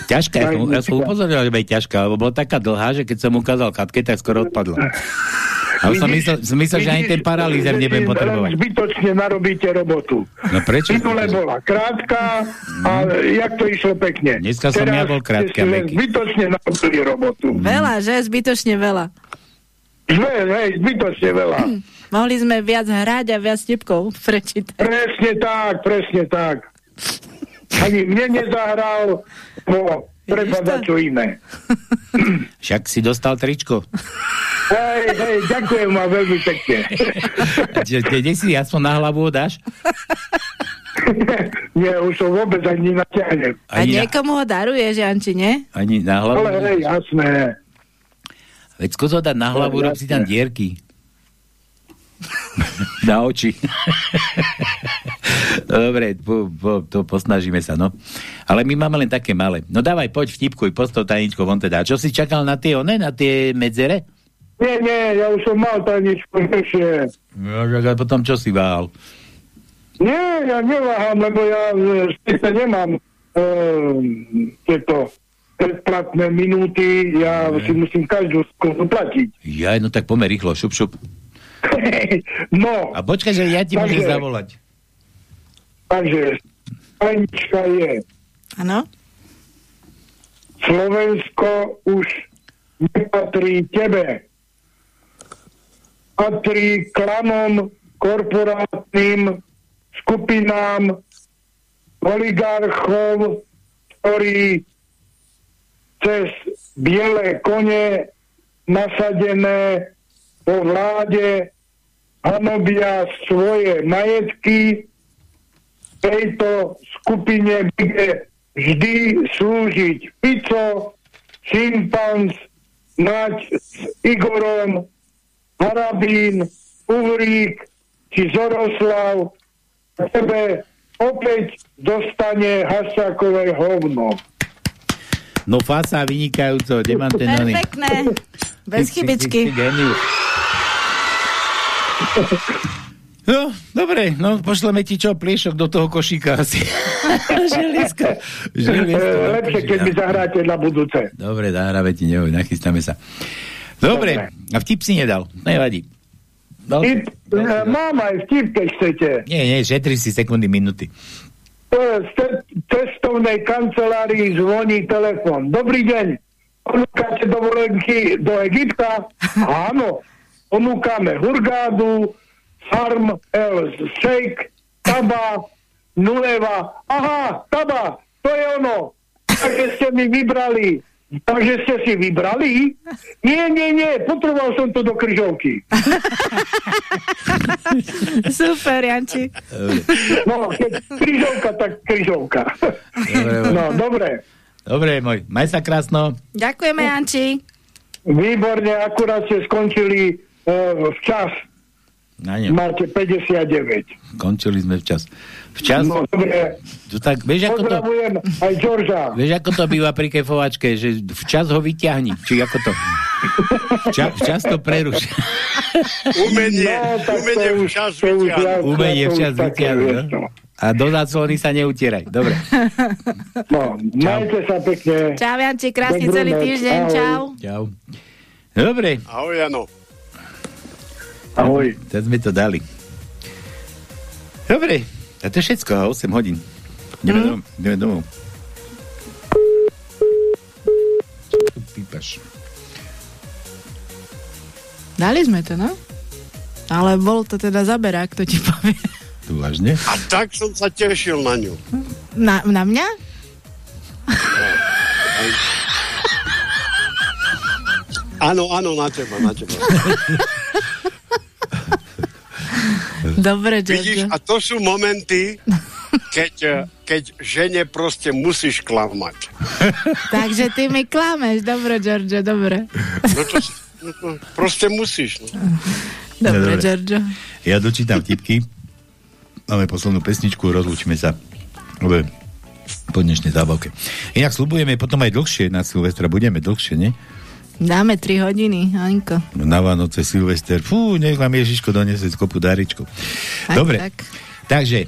Ťažká, ja som, ja som upozoril, že je ťažká, lebo bola taká dlhá, že keď som ukázal Katke, tak skoro odpadla. A už som myslel, som myslel že ani ten paralýzer nebudem potrebovať. Zbytočne narobíte robotu. No prečo? Minule bola krátka a jak to išlo pekne. Dneska som ja bol krátky a ste mäkký. Zbytočne narobili robotu. Veľa, že? Zbytočne veľa. Zle, hej, zbytočne veľa. Mohli sme viac hrať a viac tepkov prečítať. Presne tak, presne tak. Ani mne nezahral, no, treba za čo iné. Však si dostal tričko. Hej, hej, ďakujem vám veľmi pekne. Kde si aspoň na hlavu dáš? Nie, už to vôbec ani nenatiahnem. A niekomu ho daruješ, Janči, nie? Ani na hlavu? Ale hej, jasné. Veď skús ho dať na hlavu, rob si tam dierky. Na oči. Dobre, po, po, to posnažíme sa, no. Ale my máme len také malé. No dávaj, poď vtipkuj, postav tajničko von teda. A čo si čakal na tie, one, na tie medzere? Nie, nie, ja už som mal tajničku, ešte. No, a potom čo si váhal? Nie, ja neváham, lebo ja e, síce nemám e, tieto predplatné minúty, ja si musím každú sekundu platiť. Ja, no tak pomer rýchlo, šup, šup. No. A počkaj, že ja ti môžem Takže- zavolať. Takže tajnička je Áno? Slovensko už nepatrí tebe. Patrí klanom, korporátnym skupinám, oligarchov, ktorí cez biele kone nasadené vo vláde hanobia svoje majetky. Tejto skupine bude vždy slúžiť Pico, Šimpanz, Mať s Igorom, Harabín, Uhrík či Zoroslav tebe opäť dostane Haščákové hovno. No fasa, vynikajúco, kde mám ten oný? Perfektné. Bez chybičky. Si genius. No, dobre, no pošleme ti čo, pliešok do toho košíka asi. Želisko. Želisko. E, Lepšie, keď mi zahráte na budúce. Dobre, zahráme ti, neboj, nachystáme sa. Dobre, a vtip si nedal, nevadí. Dal Tip, e, mám aj vtip, keď chcete. Nie, nie, šetri si sekundy, minúty. E, Z te- cestovnej kancelárii zvoní telefon. Dobrý deň. Ponúkate dovolenky do Egypta? Áno. Ponúkame Hurgádu, Farm El Sheikh, Taba, Nuleva. Aha, Taba, to je ono. Takže ste mi vybrali. Takže ste si vybrali? Nie, nie, nie, potreboval som to do kryžovky. Super, Janči. No, keď kryžovka, tak kryžovka. No, dobre. Dobre, môj, maj sa krásno. Ďakujeme, Janči. Výborne, akurát ste skončili uh, včas. Na ňu. Máte 59. Končili sme včas. Včas? No, dobre. To tak, vieš, ako to, aj Georgia. vieš, ako to býva pri kefovačke, že včas ho vyťahni. Či ako to? Včas, včas to preruš. Umenie, No, umenie včas to už vyťahnuť. ja- Umenie včas vieš, No? no. A do záclony sa neutieraj. Dobre. No, majte sa pekne. Čau, Janči, krásny Dobrú celý týždeň, Ahoj. čau. Čau. Dobre, Ahoj, Jano. Ahoj. tak sme to dali. Dobre, a to je všetko, 8 hodín. Ideme, Hm? domov. Ideme domov. Čo tu pípaš? Dali sme to, no? Ale bol to teda zaberák, to ti povie. Tu vážne? A tak som sa tešil na ňu. Na, na mňa? Áno, áno, na teba, na teba. Dobre, Vidíš, Giorgio. a to sú momenty, keď, eh, keď žene proste musíš klamať. Takže ty mi klameš, dobre, Giorgio, dobre. No to, no to proste musíš. No. Dobre, dobre. Giorgio. Ja dočítam tipky. Máme poslednú pesničku, rozlúčime sa. Dobre, po dnešnej zábavke. Inak slubujeme potom aj dlhšie na Silvestra. Budeme dlhšie, nie? Dáme 3 hodiny, Anko. Na Vánoce, Silvester. Fú, nech vám Ježiško donesie kopu. Tak, Dobre, tak. takže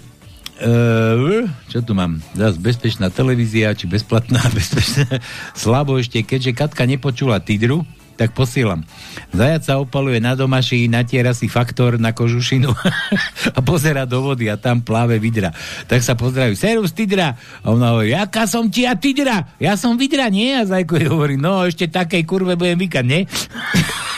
Uh, čo tu mám? Zas bezpečná televízia, či bezplatná, bezpečná. Slabo ešte, keďže Katka nepočula Tidru, tak posielam. Zajac sa opaluje na domaši, natiera si faktor na kožušinu a pozera do vody a tam pláve vidra. Tak sa pozdraví, serus Tidra. A ona hovorí, jaká som ti ja Tidra? Ja som vidra, nie? A Zajko jej hovorí, no ešte takej kurve budem vykať, nie?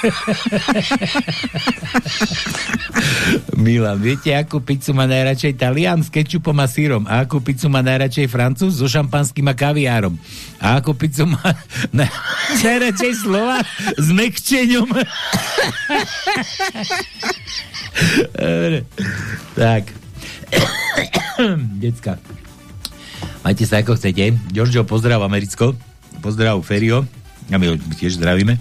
Milan, viete, akú pizzu má najradšej Talian s kečupom a sírom? A akú pizzu má najradšej Francúz so šampanským a kaviárom? A akú pizzu má na, najradšej Slovák s mekčeňom? Tak. Decka. Majte sa ako chcete. Giorgio, pozdrav Americko. Pozdrav Ferio. A my ho tiež zdravíme.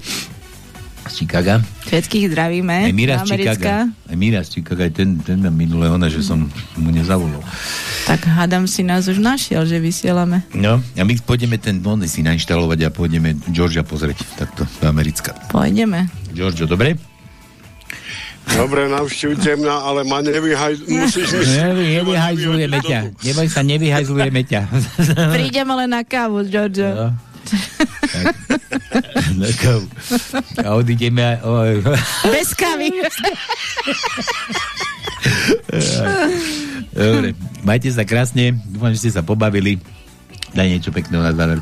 Z Chicaga. Všetkých zdravíme. Aj Mira z Americká. Chicaga. Aj Mira z Chicaga, aj ten, ten ma minule ona, že som mu nezavolal. Tak hádam si nás už našiel, že vysielame. No, a my pôjdeme ten bondy si nainštalovať a pôjdeme Georgia pozrieť. Takto, do Americka. Pôjdeme. Giorgio, dobre? Dobre, navštívte mňa, ale ma nevyhaj... Musíš mi... Nevy, nevyhajzlujeme ťa. Neboj sa, nevyhajzlujeme ťa. Prídeme len na kávu, Giorgio. No. A odídeme. Bez kávy. Dobre, majte sa krásne. Dúfam, že ste sa pobavili. Daj niečo pekného na záver.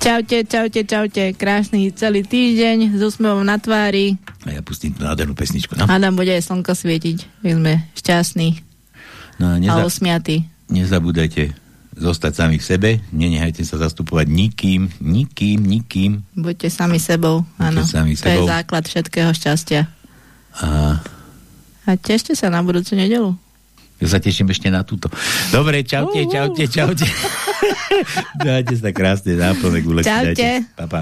Čaute, čaute, čaute. Krásny celý týždeň s úsmevom na tvári. A ja pustím tú nádhernú pesničku. No, Hádam, bude aj slnko svietiť. My sme šťastní no a neza- usmiatí. nezabúdajte zostať sami v sebe, nenehajte sa zastupovať nikým, nikým, nikým. Buďte sami sebou. Áno. sami to je sebou. základ všetkého šťastia. A A tešte sa na budúcu nedelu. ja sa teším ešte na túto. Dobre, čaute, čaute, čaute. Dajte sa krásne náplne gule. Čaute. Pa, pa.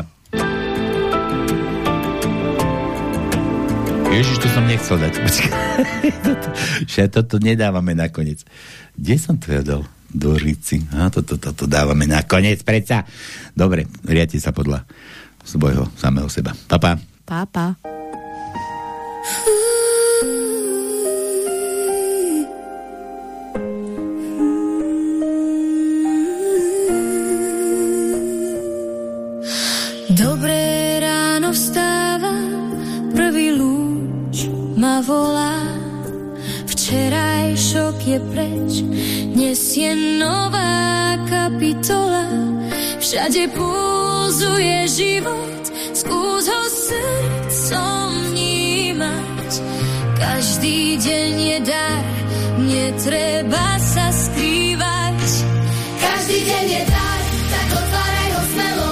Ježiš, to som nechcel dať. Počkaj. toto, toto nedávame nakoniec. Kde som to ja dal? Do rici. A toto to, to, dávame nakoniec, predsa. Dobre, riate sa podľa svojho samého seba. Papa. Pa. Pápa. Je nová kapitola. Všade pulzuje život, skús ho srdcom vnímať. Každý deň je dar, netreba sa skrývať. Každý deň je dar, tak otváraj ho smelo.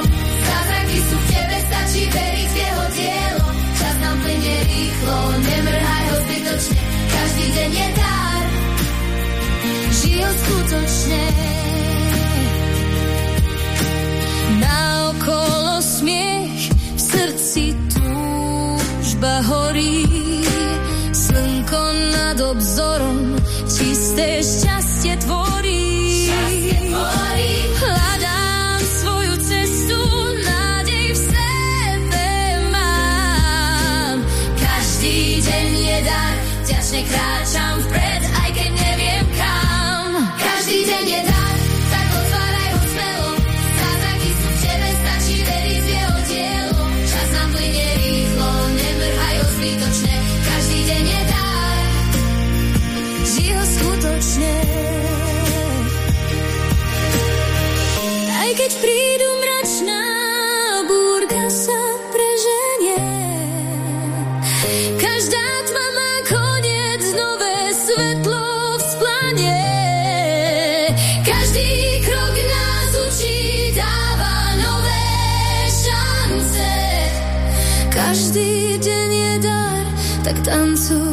Zázraky tebe, stačí veriť jeho dielo. Čas nám plynie rýchlo, nemrhaj ho zbytočne. Každý deň je dar, ho skutočne. Naokolo smiech, v srdci túžba horí. Slnko nad obzorom, čisté šťastie tak tancuj